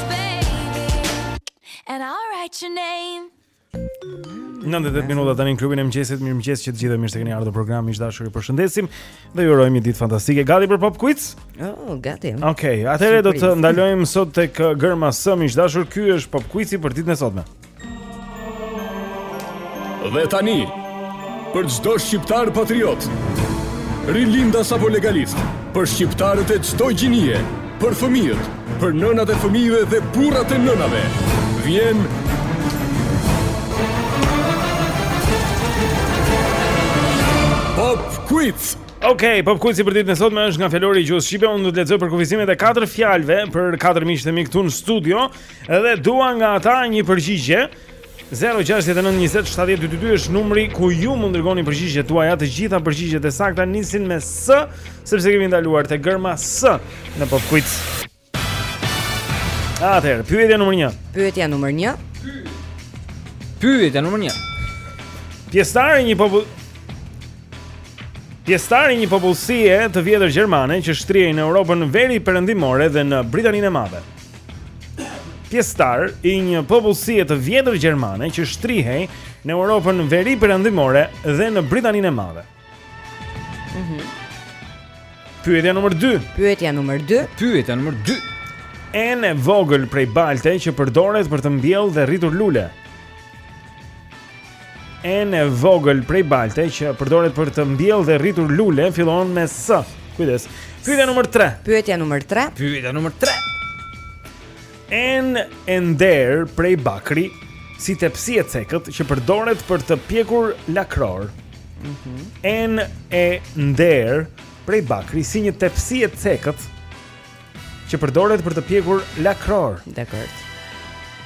And I'll write your name 9 e 8 minuta tani në klubin e mëngjesit. Mirëmëngjesi të gjithëve mirë se keni ardhur në program. Miq të dashur, ju përshëndesim dhe ju urojmë një ditë fantastike. Gati për Pop Quiz? Oh, gati. Okej, okay, atëherë do të ndalojmë sot tek gërma S, miq të dashur. Ky është Pop Quizi për ditën e sotme. Dhe tani, për çdo shqiptar patriot, rilindas apo legalist, për shqiptarët e çdo gjinie, për fëmijët, për nënat e fëmijëve dhe burrat e nënave, vjen Pop Quiz. Okej, okay, Pop Quizi për ditën e sotme është nga fjalori i gjuhës shqipe. Unë do të lexoj përkufizimet e katër fjalëve për katër miqtë e mi këtu në studio. Edhe dua nga ata një përgjigje. 0692070222 është numri ku ju mund dërgoni përgjigjet tuaja, të gjitha përgjigjet e sakta nisin me S, sepse kemi ndaluar te germa S në Pop Quiz. Atëherë, pyetja numër 1. Pyetja numër 1. Pyetja numër 1. Pjesëtari i një popull Pjesëtari i një popullsie të vjetër gjermane që shtrihej në Europën veriperëndimore dhe në Britaninë e Madhe. pjesëtar i një popullsie të vjetër gjermane që shtrihej në Europën veri perëndimore dhe në Britaninë e Madhe. Mhm. Mm Pyetja numër 2. Pyetja numër 2. Pyetja numër 2. Enë e vogël prej balte që përdoret për të mbjellë dhe rritur lule. Enë e vogël prej balte që përdoret për të mbjellë dhe rritur lule fillon me S. Kujdes. Pyetja numër 3. Pyetja numër 3. Pyetja numër 3. Enë e nderë prej bakri si tepsi e cekët që përdoret për të pjekur lakror. Mm -hmm. Enë e nderë prej bakri si një tepsi e cekët që përdoret për të pjekur lakror. Dakor.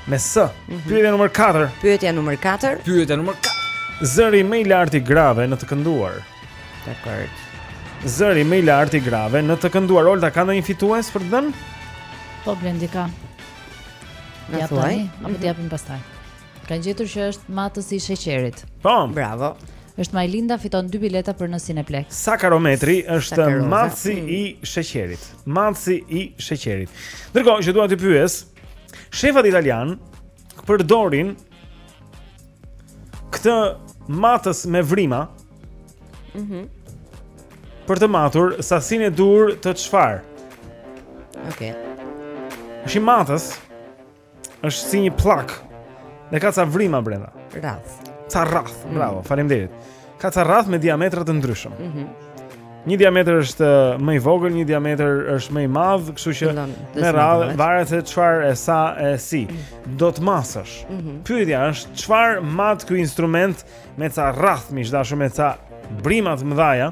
Me s. Mhm. Pyetja numër 4. Pyetja numër 4. Pyetja numër 4. Zëri më i lartë i grave në të kënduar. Dakor. Zëri më i lartë i grave në të kënduar. Olta ka ndonjë fitues për të dhënë? Po Blendi ka. Ja po. Apo t'i japim pastaj. Ka gjetur që është matës i sheqerit. Po. Bravo. Është Majlinda fiton dy bileta për në Cineplex. Sakarometri është matësi mm. i sheqerit. Matësi i sheqerit. Ndërkohë që dua të pyes, shefat italianë përdorin këtë matës me vrima. Mhm. Mm për të matur sasinë e duhur të çfarë? Okej. Okay. Është matës. Është si një pllakë. Dhe ka ca vrima brenda. Rrathë. Ca rrathë. Mm. Bravo, mm. faleminderit. Ka ca rrathë me diametra të ndryshëm. Mhm. Mm një diametër është uh, më i vogël, një diametër është më i madh, kështu që me radhë varet se çfarë e sa e si mm. do të masësh. Mm -hmm. Pyetja është çfarë mat ky instrument me ca rrathë, miq të dashur me ca brima të mëdha.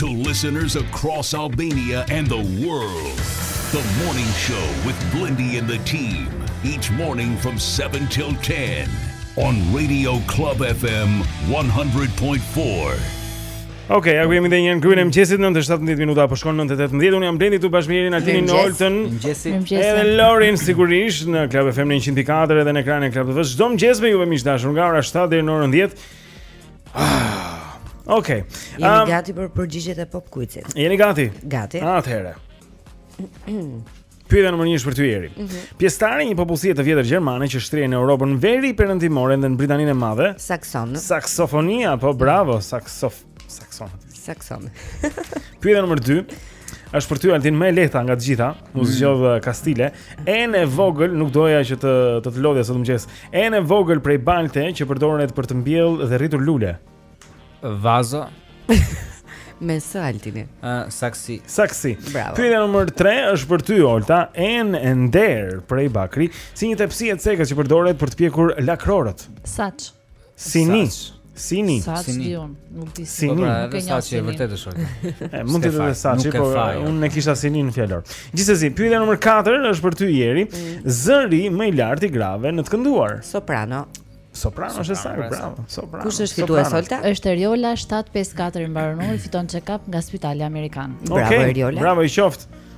To listeners across Albania and the world, the morning show with Blendi and the team, each morning from 7 till 10 on Radio Club FM 100.4. Okej, ja ku jemi dhe njëherë në klubin e mëngjesit, 9-17 minuta, po shkon 9-18, unë jam Blendi së bashku me Mirin, Altinin Mirëmëngjes. Oltën, Mëngjesi. Mëngjesi. edhe Lorin sigurisht në Klab FM në 104 edhe në ekranin e Klab TV. Çdo mëngjes me juve miq të dashur, nga ora 7 deri në orën 10, Ah, okay. Jeni um, gati për përgjigjet e pop quizit? Jeni gati? Gati. Atëherë. Pyetja nr. 1 për ty Eri. Mm -hmm. Pjesëtari i një popullsie të vjetër gjermane që shtrihej në Europën veri perëndimore dhe në Britaninë e Madhe. Sakson. Saksofonia, po bravo, saksof, sakson. Sakson. Pyetja nr. 2 është për ty Altin më e lehta nga të gjitha, mos mm. zgjodh eh, Kastile. Enë e vogël nuk doja që të të të lodhja sot mëngjes. Enë e vogël prej balte që përdoret për të mbjellë dhe rritur lule. Vazo. Me së altini. Ë, uh, saksi. Saksi. Bravo. Pyetja numër 3 është për ty Olta, enë e nderë prej bakri, si një tepsi e cekët që përdoret për të pjekur lakrorët. Saç. Sini. Sini. Sa të di unë, nuk di si. Sini, po, pra, edhe saçi vërtet është shokë. E, mund të jetë dhe saçi, por unë e kisha sini në fjalor. Gjithsesi, pyetja numër 4 është për ty Eri, mm. zëri më i lartë i grave në të kënduar. Soprano. Soprano është e saktë, bravo. Soprano. Kush është fitues Olta? Është Eriola 754 i mbaron numri, fiton check-up nga spitali amerikan. Bravo Eriola. Bravo i qoftë.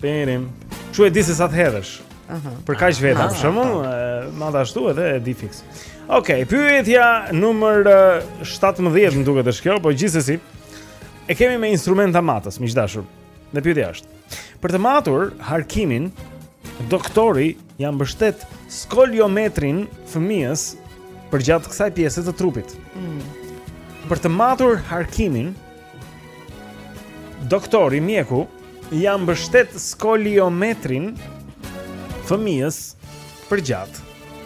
Perim. Që e di se sa të hedhësh. Aha. Për kaq veta, për shembull, mat ashtu edhe e di fiks. Okej, okay, pyetja numër 17 më duket është kjo, po gjithsesi e kemi me instrumenta matës, miq të dashur. Dhe pyetja është. Për të matur harkimin, doktori ia mbështet skoliometrin fëmijës përgjatë kësaj pjese të trupit. Mm. Për të matur harkimin, Doktori mjeku ia mbështet skoliometrin fëmijës përgjatë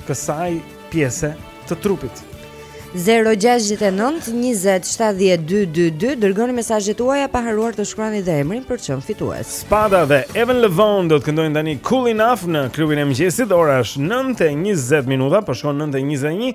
kësaj pjese të trupit. 0-6-9-27-12-2 Dërgoni mesazhet tuaja pa harruar të shkruani dhe emrin për të qenë fitues Spada dhe Elen Levon do të këndojnë tani Cool Enough në klubin e mëngjesit Ora është 9.20 minuta, po shkon po 9.21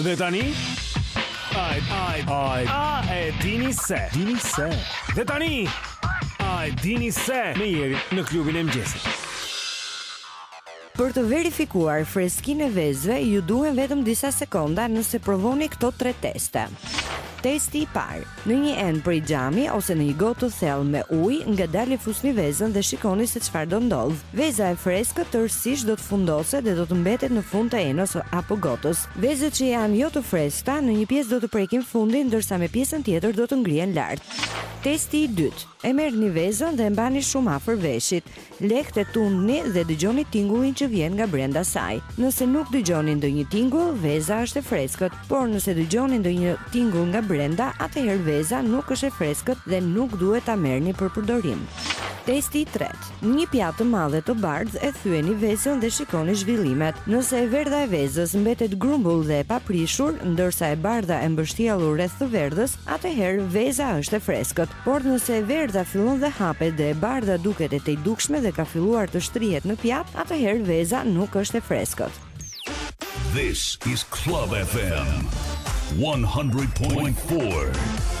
Dhe tani Ai ai ai a e dini se, dini se Dhe tani A e dini se me Erin në klubin e mëngjesit Për të verifikuar freskinë e vezëve ju duhen vetëm disa sekonda nëse provoni këto tre teste. Testi i parë. Në një enë prej xhami ose në një gotë të thellë me ujë, ngadalë fusni vezën dhe shikoni se çfarë do ndodhë. Veza e freskët tërësisht do të fundoset dhe do të mbetet në fund të enës apo gotës. Vezët që janë jo të freskëta, në një pjesë do të prekin fundin, ndërsa me pjesën tjetër do të ngrihen lart. Testi i dytë. E merrni vezën dhe e mbani shumë afër veshit. Lehtë e tundni dhe dëgjoni tingullin që vjen nga brenda saj. Nëse nuk dëgjoni ndonjë tingull, veza është e freskët, por nëse dëgjoni ndonjë tingull nga brenda, atëherë veza nuk është e freskët dhe nuk duhet ta merrni për përdorim. Testi i tretë. Në një pjatë të madhe të bardhë e thyeni vezën dhe shikoni zhvillimet. Nëse e verdha e vezës mbetet grumbull dhe e paprishur, ndërsa e bardha e mbështjellur rreth të verdhës, atëherë veza është e freskët. Por nëse e verdha fillon dhe hapet dhe e bardha duket e tejdukshme dhe ka filluar të shtrihet në pjatë, atëherë veza nuk është e freskët. This is Club FM 100.4.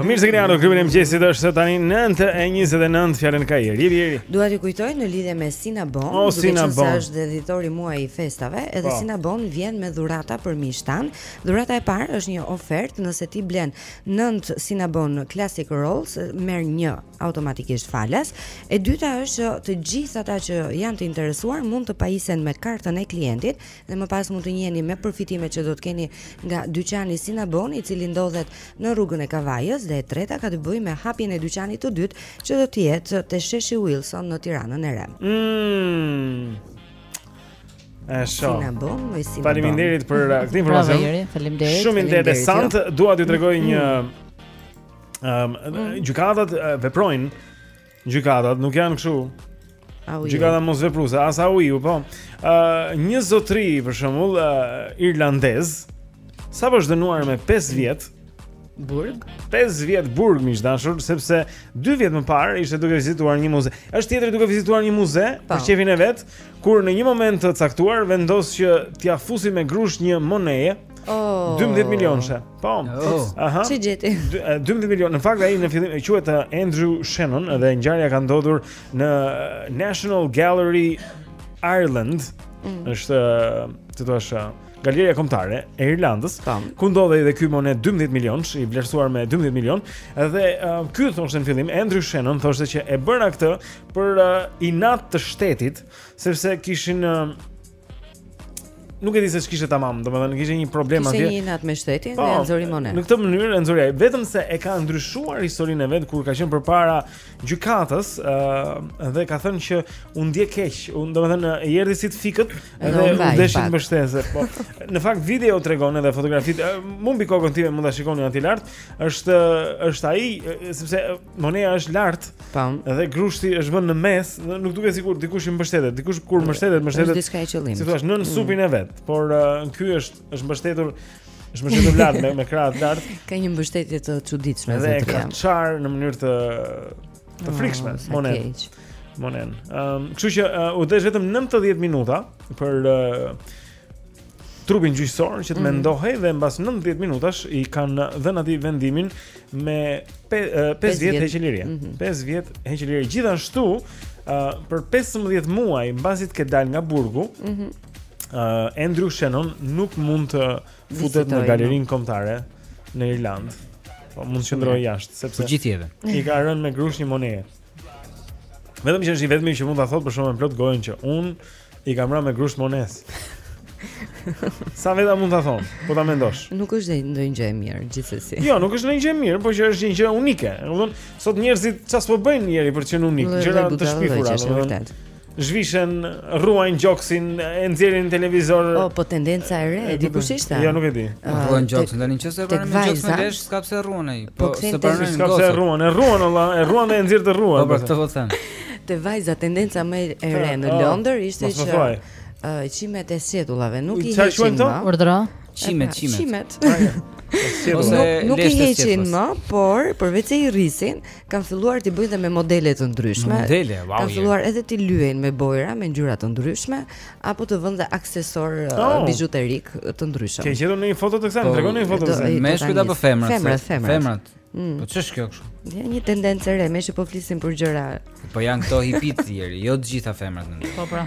Mirë se keni ardhur në klubin e mëngjesit. Është tani 9:29 fjalën ka Jeri. Jeri, Jeri. Dua t'ju kujtoj në lidhje me Sinabon, oh, duke Sinabon. qenë se është dhe dhjetori muaji i festave, edhe pa. Po. Sinabon vjen me dhurata për miqtë tanë. Dhurata e parë është një ofertë, nëse ti blen 9 Sinabon Classic Rolls, merr një automatikisht falas. E dyta është që të gjithë ata që janë të interesuar mund të pajisen me kartën e klientit dhe më pas mund të njiheni me përfitimet që do të keni nga dyqani Sinabon, i cili ndodhet në rrugën e Kavajës dhe e treta ka të bëjë me hapjen e dyqanit të dytë që do të jetë te Sheshi Wilson në Tiranën e Re. Mm. E shoh. Sinabon, më sinabon. Faleminderit për uh, këtë informacion. Faleminderit. Shumë interesant. Dua t'ju tregoj një ëm um, mm. gjykatat uh, veprojnë Gjykatat nuk janë kështu. Gjykata mosvepruese, as AUI-u, po. Ë uh, një zotëri për shembull uh, irlandez sapo është dënuar me 5 vjet burg. 5 vjet burg miq të dashur, sepse 2 vjet më parë ishte duke vizituar një muze. Është tjetri duke vizituar një muze po. për qejfin e vet, kur në një moment të caktuar vendos që t'ia fusë me grusht një Moneje. Oh. 12 milionëshe. Po. Oh. Aha. Si gjeti? 12 milion. Në fakt ai në fillim e quhet uh, Andrew Shannon dhe ngjarja ka ndodhur në uh, National Gallery Ireland. Mm. Është, ti uh, thua, është Galeria Kombëtare e Irlandës, Tam. ku ndodhej edhe ky Mone 12 milionësh i vlerësuar me 12 milion, dhe uh, ky thoshte në fillim Andrew Shannon thoshte që e bëra këtë për uh, inat të shtetit, sepse kishin uh, nuk e di se ç'kishte tamam, domethënë kishte një problem atje. Kishte një inat me shtetin po, dhe e nxori te Moneja. Në këtë mënyrë e nxori ai vetëm se e ka ndryshuar historinë e vet kur ka qenë përpara gjykatës, ë uh, dhe ka thënë që u ndje keq, u domethënë i erdhi si të fikët dhe u desh të mbështetej. Po. Në fakt video tregon edhe fotografitë, mund mbi kokën time mund ta shikoni aty lart, është është ai sepse Moneja është lart. Tam. Dhe grushti është vënë në mes, dhe nuk duket sikur dikush i mbështetet. Dikush kur mbështetet, mbështetet. Është diçka e qëllimshme. Si thua, nën mm. supin e vet, por uh, ky është është mbështetur është më shumë lart me me krah të lart. Ka një mbështetje të çuditshme aty. Dhe ka çarë në mënyrë të të frikshme, oh, Monenë. Monenë. Ehm, um, kështu që uh, u desh vetëm 90 minuta për uh, trupit gjyqësor që të mhm. mendohej dhe mbas 90 minutash i kanë dhënë atij vendimin me 5 vjet heqje lirie. 5 mhm. vjet heqje lirie. Gjithashtu, ë për 15 muaj mbasi të ketë dalë nga burgu, ë mhm. Andrew Shannon nuk mund të futet në galerinë kombëtare në Irlandë. Po mund të qëndrojë jashtë sepse po gjithjeve. I ka rënë me grusht një Moneje. Vetëm që është i vetmi që mund ta thot për shokun plot gojën që un i kam ra me grusht Monesë. Sa veta mund ta thon, po ta mendosh. Nuk është ndonjë gjë e mirë gjithsesi. Jo, nuk është ndonjë gjë e mirë, por që është një gjë unike. Domthon, sot njerëzit çfarë po bëjnë njerëzit për të qenë unik, gjëra të shpifura, domthon. zhvishen, rruajnë gjoksin, e nxjerrin në televizor. Po, po tendenca e re, e di kush ishte? Jo, nuk e di. Ah, rruajnë gjoksin, tani nëse vjen me gjoksin me lesh, s'ka pse rruan ai. Po, po se pranon gjoksin. S'ka pse rruan, e rruan valla, e rruan dhe e nxjerr të rruar. Po, po, këtë po them. Te vajza tendenca më e re në Londër ishte që qimet e sjetullave nuk i heqin më. Urdhëro. Qimet, qimet. Qimet. Ose nuk i heqin më, por përveç se i rrisin, kanë filluar t'i bëjnë dhe me modele të ndryshme. Modele, wow. Kanë filluar edhe t'i lyejnë me bojra, me ngjyra të ndryshme, apo të vënë dhe aksesor uh, oh. bizhuterik të ndryshëm. Ke gjetur ndonjë foto të kësaj? Po, Tregoni një foto të kësaj. Meshkujt apo femrat? Femrat, femrat. Femrat. Mm. Po ç'është kjo kështu? Ja një tendencë e re, meqë po flisim për gjëra. Po janë këto hipit ieri, jo të gjitha femrat në. Po pra.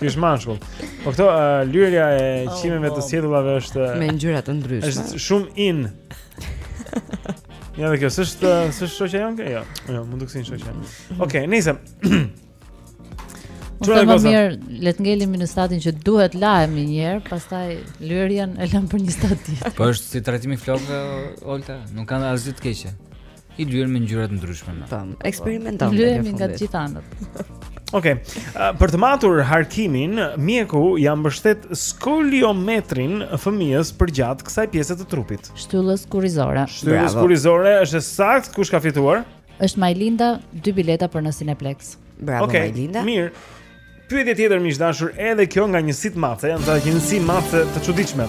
Është mashkull. Po këto uh, lyrja e oh, qimeve të sjetullave është me ngjyra të ndryshme. Është shumë in. Ja dhe kjo, s'është s'është shoqja jonë kjo? Jo, jo, mund të kësin shoqja. Okej, okay, nëse Çfarë do të thotë? Mirë, le të ngelemi në stadin që duhet lahemi një herë, pastaj lyrjen e lëm për një stad tjetër. Po është si trajtimi i flokëve Olta, nuk kanë asgjë të keqe. I lyen me ngjyra të ndryshme. Tam, po, eksperimenton. I lyen nga të gjitha anët. Okej. Okay. Uh, për të matur harkimin, mjeku ia mbështet skoliometrin fëmijës përgjatë kësaj pjese të trupit. Shtyllës kurrizore. Shtyllës kurrizore është e saktë kush ka fituar? Është Majlinda, dy bileta për në Cineplex. Bravo okay. Majlinda. Mirë. Pyetje tjetër miq të dashur, edhe kjo nga njësitë matëse, janë ca njësi matëse të çuditshme.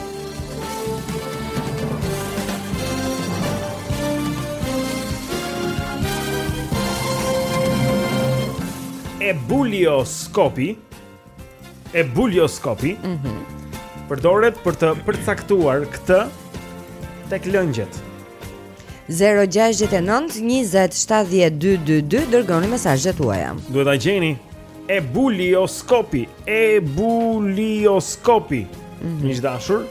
Ebulioskopi Ebulioskopi mm -hmm. Përdoret për të përcaktuar këtë Tek lëngjet 0-6-9-20-70-222 Dërgoni mesazhet tuaja Duhet ta gjeni Ebulioskopi Ebulioskopi mm -hmm. Miq të dashur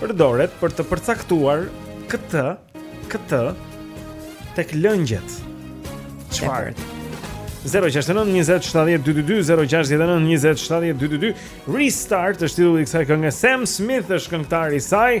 Përdoret për të përcaktuar Këtë Këtë Tek lëngjet Çfarë 069-20-70-222 069-20-70-222 Restart është titulli i kësaj kënge Sam Smith është këngëtari i saj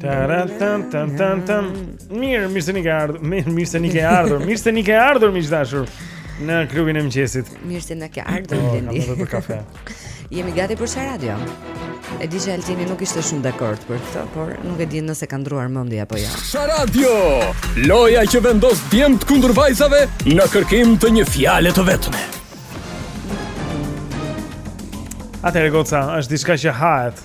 Taran tan tan tan tan. Mirë, mirë se na ke ardhur. Mirë, mirë se na ke ardhur. Mirë se na ke ardhur miq të dashur në klubin e mëngjesit. Mirë se na ke ardhur oh, Blendi. Kam për kafe. Jemi gati për sa radio. E di që Altini nuk ishte shumë dakord për këtë, por nuk e di nëse ka ndruar mendi apo jo. Sa radio. Loja që vendos djemtë kundër vajzave në kërkim të një fjale të vetme. Atëherë goca, është diçka që hahet.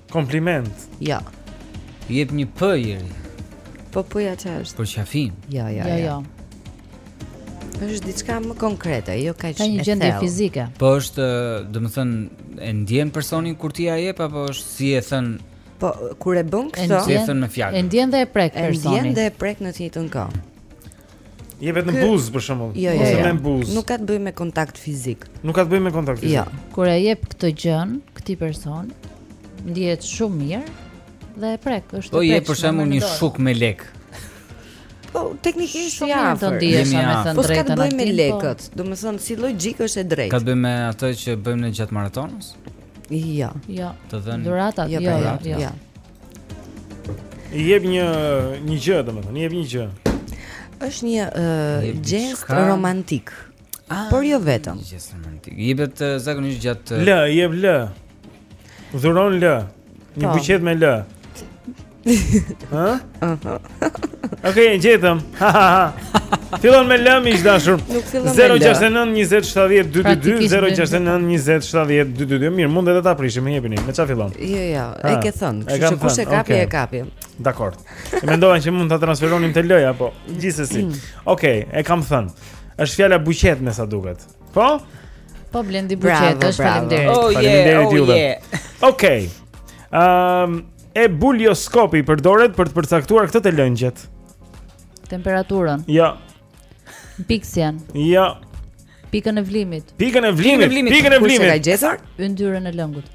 Kompliment. Jo. Ja. Jep një P njeri. Po po ja ç'është? Përqafim. Jo, jo, jo. jo. Është diçka më konkrete, jo kaq e thellë. Ka një gjendje fizike. Po është, domethënë, e ndjen personin kur ti ia jep apo është si e thën Po kur e bën këtë, si e thën me fjalë. E ndjen dhe e prek personin. E ndjen dhe e prek në të njëjtën kohë. Je vetëm Kë... buzë për shembull, jo, jo, ose jo. me buzë. Nuk ka të bëjë me kontakt fizik. Nuk ka të bëjë me kontakt fizik. Jo. Kur e jep këtë gjënë këtij person, ndihet shumë mirë dhe e prek, është po e prek. Po jep për shembull një shuk me lekë. Po teknikisht si ja do ndihesh me thënë të drejtën. Po ka të bëjë me po. lekët, po... domethënë si logjikë është e drejtë. Ka të bëjë me atë që bëjmë ne gjatë maratonës? Jo. Jo. Të dhënë dhuratat, jo, jo, jo. jo. jo. I jep një një gjë domethënë, i jep një gjë. Është një uh, gjest romantik. Ah, por jo vetëm. Një gjest romantik. I jepet uh, zakonisht gjatë uh... L, i jep L. Dhuron L. Një po. buqetë me L. Hë? Aha. Ok, e gjetëm. Fillon me L miq të dashur. 069 20 70 222 069 20 70 222. Mirë, mund edhe ta prishim, më jepini. Me çfarë fillon? Jo, jo, e ke thënë. Kështu që kush e kapi, e kapi. Dakord. E mendova që mund ta transferonim te loja, po gjithsesi. Mm. Ok, e kam thënë. Është fjala buqetë me sa duket. Po? Po Blendi buqetë, është faleminderit. Oh, faleminderit oh, juve. Ok. Ehm Ebulioskopi përdoret për të përcaktuar këtë te lëngjet. Temperaturën. Jo. Mpiksjen. Jo. Pikën e vlimit. Pikën e vlimit. Pikën e vlimit. Kush e ka gjetur? Yndyrën e lëngut.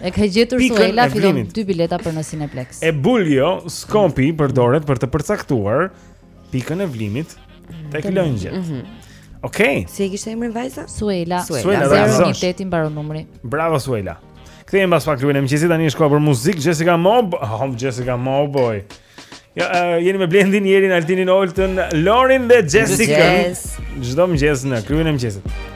E ka gjetur Suela fiton dy bileta për në Cineplexx. Ebulioskopi përdoret për të përcaktuar pikën e vlimit tek lëngjet. Mm -hmm. Okej. Okay. Si e kishte emrin vajza? Suela. Suela, Suela 08 i mbaron numri. Bravo Suela. Kthehem pas pak në klubin e mëngjesit tani është kohë për muzikë Jessica Mob. Oh, Jessica Mauboy. Ja, uh, jeni me Blendin, Jerin, Altinin, Oltën, Lorin dhe Xhesikën. Çdo mëngjes në klubin e mëngjesit.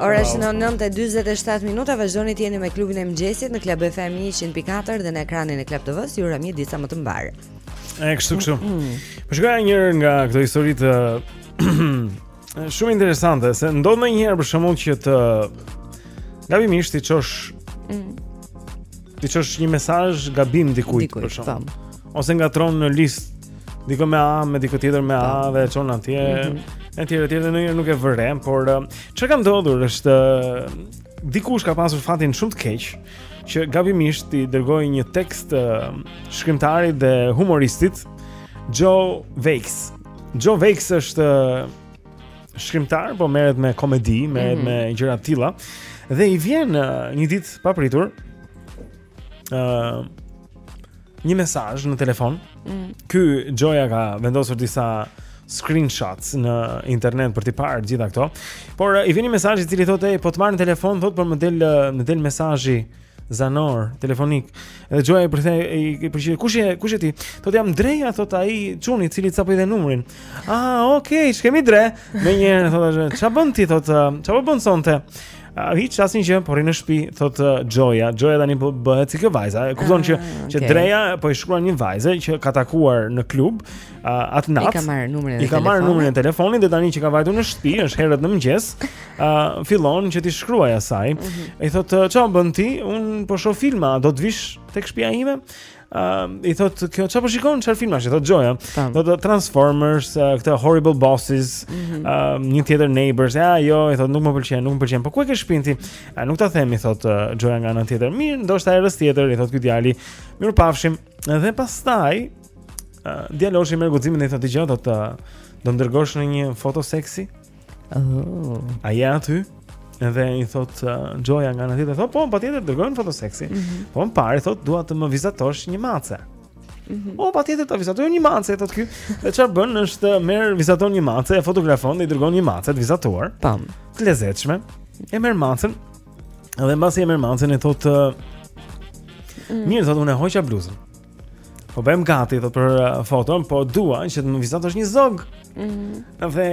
Ora është 9:47 minuta, vazhdoni të jeni me klubin e mëngjesit në Club FM 104 dhe në ekranin e Club TV-s, ju uroj një ditë sa më të mbarë. E kështu kështu. Mm. Po shikoja një nga këto histori të Shumë interesante se ndodh ndonjëherë për shembull që ti gabimisht t'i çosh mm. t'i çosh një mesazh gabim dikujt, dikujt për shembull. Po. Ose ngatron në listë dikë me A, me dikë tjetër me A po. dhe e çon atje. Mm -hmm. Etj, etj, ndonjëherë nuk e vë re, por eh, çka ka ndodhur është eh, dikush ka pasur fatin shumë të keq që gabimisht i dërgoi një tekst uh, shkrimtarit dhe humoristit Joe Veix. Joe Veix është shkrimtar, po merret me komedi, merret mm -hmm. me gjëra të tilla dhe i vjen uh, një ditë papritur ë uh, një mesazh në telefon. Mm -hmm. Ky Xhoja ka vendosur disa screenshots në internet për t'i parë të gjitha këto. Por uh, i vjen një mesazh i cili thotë, "Po të marr në telefon, thotë, por më del uh, më del mesazhi Zanor, telefonik. Edhe Xhoja i kthen përgjigje. Kush je? Kush je ti? Thot jam Dreja, thot ai çuni i cili sapo i dhe numrin. Ah, okay, ç'kemi Dre? Menjëherë thot ajo, ç'a bën ti thot? Ç'a po bën sonte? Ah, hiç asnjë gjë, po rri në shtëpi thot Xhoja. Xhoja tani po bëhet si kjo vajza. E kupton që ah, që Dreja po i shkruan një vajze që ka takuar në klub. uh, atë natë. I ka marrë numrin e telefonit. I ka marrë numrin e telefonit dhe tani që ka vajtur në shtëpi, është herët në mëngjes, uh, fillon që t'i shkruajë asaj. Mm -hmm. I thotë, "Çfarë bën ti? Un po shoh filma, do të vish tek shtëpia ime?" Uh, i thot kjo çfarë po shikon çfarë filmash i thot Xhoja thotë Transformers uh, këtë Horrible Bosses mm -hmm. uh, një tjetër Neighbors jo jo i thot nuk më pëlqen nuk më pëlqen po ku e ke shpinë ti uh, nuk ta them i thot uh, Xhoja nga ana tjetër mirë ndoshta herës tjetër i thot ky djali mirë pafshim dhe pastaj Djaloshi merr guximin i thot dëgjo thot Do më dërgosh një foto seksi oh. A ja aty Edhe i thot uh, Xhoja nga ana tjetër Thot po patjetër ta dërgoj një foto seksi mm -hmm. Po më parë thot Dua të më vizatosh një mace Mm -hmm. O, patjetër ta vizatoj një mace, i thotë ky Dhe çfarë bën është merr vizaton një mace E fotografon dhe i dërgon një mace të vizatuar Tam Të lezetshme E merr macen Dhe mbasi e merr macen i thotë mm. Mirë, thotë, unë e hoqa bluzën Po bëhem gati thot për uh, foton, po dua që të më vizatosh një zog. Ëh. Mm. Dhe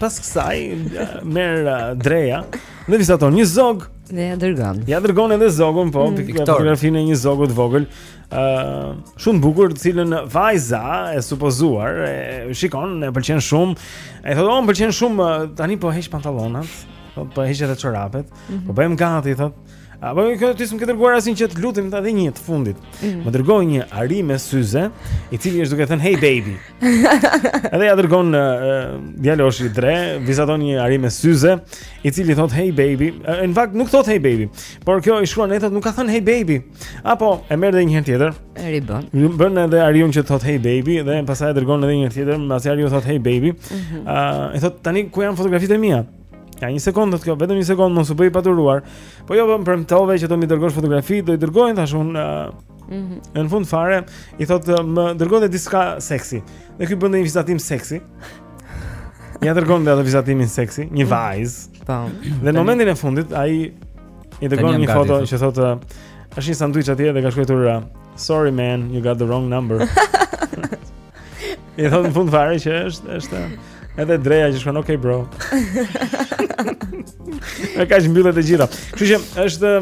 pas kësaj uh, merr uh, Dreja dhe vizaton një zog. Dhe ja dërgon. Ja dërgon edhe zogun, po, mm. fotografinë e një zogu të vogël. Ëh, uh, shumë bukur, të cilën vajza e supozuar e shikon, e pëlqen shumë. E thotë, "Oh, më pëlqen shumë, tani po heq pantallonat." Po po heq edhe çorapet. Mm -hmm. Po bëhem gati, thotë. Apo kjo ti s'më ke dërguar asgjë që të lutem tha edhe një të fundit. Mm. Më dërgo një ari me syze, i cili është duke thënë hey baby. Edhe ja dërgon uh, djaloshi Dre, vizaton një ari me syze, i cili thot hey baby. Uh, në fakt nuk thot hey baby, por kjo i shkruan e thot nuk ka thënë hey baby. Apo e merr edhe një herë tjetër. E ribën. Bën edhe ariun që thot hey baby dhe pastaj e dërgon edhe një herë tjetër, mbasi ariu thot hey baby. Ëh, mm -hmm. uh, i thot tani ku janë fotografitë e mia? Ja një sekondë kjo, vetëm një sekondë mos u bëj i paduruar. Po jo, më premtove që do m'i dërgosh fotografi, do i dërgojnë tash un. Mhm. Mm në fund fare i thotë më dërgo dhe diçka seksi. Dhe ky bën dhe një vizatim seksi. Ja dërgon dhe atë vizatimin seksi, një vajzë. Po. Dhe në momentin e fundit ai i dërgon një foto që thotë është një sanduiç atje dhe ka shkruar uh, sorry man, you got the wrong number. I thotë në fund fare që është është edhe Dreja që shkruan okay bro. Me kaq mbyllet të gjitha. Kështu që është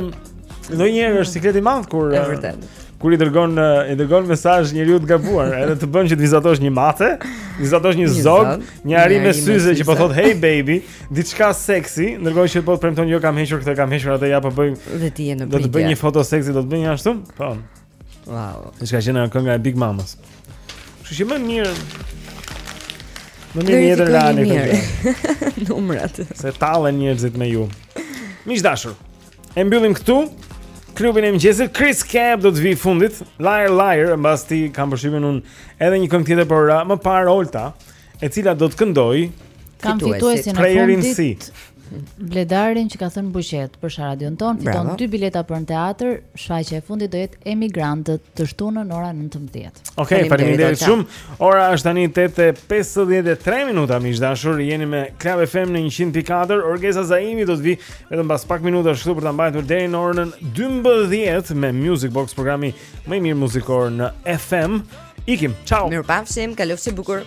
ndonjëherë është siklet i madh kur e vërtet. Kur i dërgon i dërgon mesazh njeriu të gabuar, edhe të bën që të vizatosh një mace, vizatosh një zog, një ari me syze që po thot hey baby, diçka seksi, ndërkohë që po të premton jo kam hequr këtë, kam hequr atë ja po bëj. Dhe ti je në pritje. Do të bëj një foto seksi, do të bëj ashtu? Po. Wow. Ishka qenë kënga e Big Mamas. Kështu që më mirë. Më mirë një jetër nga një mirë. Numrat. Se tallen njerëzit me ju. Miq të dashur. E mbyllim këtu. Klubin e mëngjesit Chris Cab do të vi fundit. Liar Liar, mbas tij kam përshtypjen unë edhe një këngë tjetër por uh, më parë Olta, e cila do të këndoj Kam fituesin e fundit. Si. Bledarin që ka thënë buqet për sharadën tonë fiton dy bileta për në teatr, shfaqja e fundit do jetë Emigrantët të shtunën ora 19. Okej, okay, faleminderit shumë. Ora është tani 8:53 minuta, miq të dashur, jeni me Club FM në 100.4. Orgesa Zaimi do të vi vetëm pas pak minutash këtu për ta mbajtur deri në orën 12 me Music Box programi më i mirë muzikor në FM. Ikim, ciao. Mirupafshim, kalofshi bukur.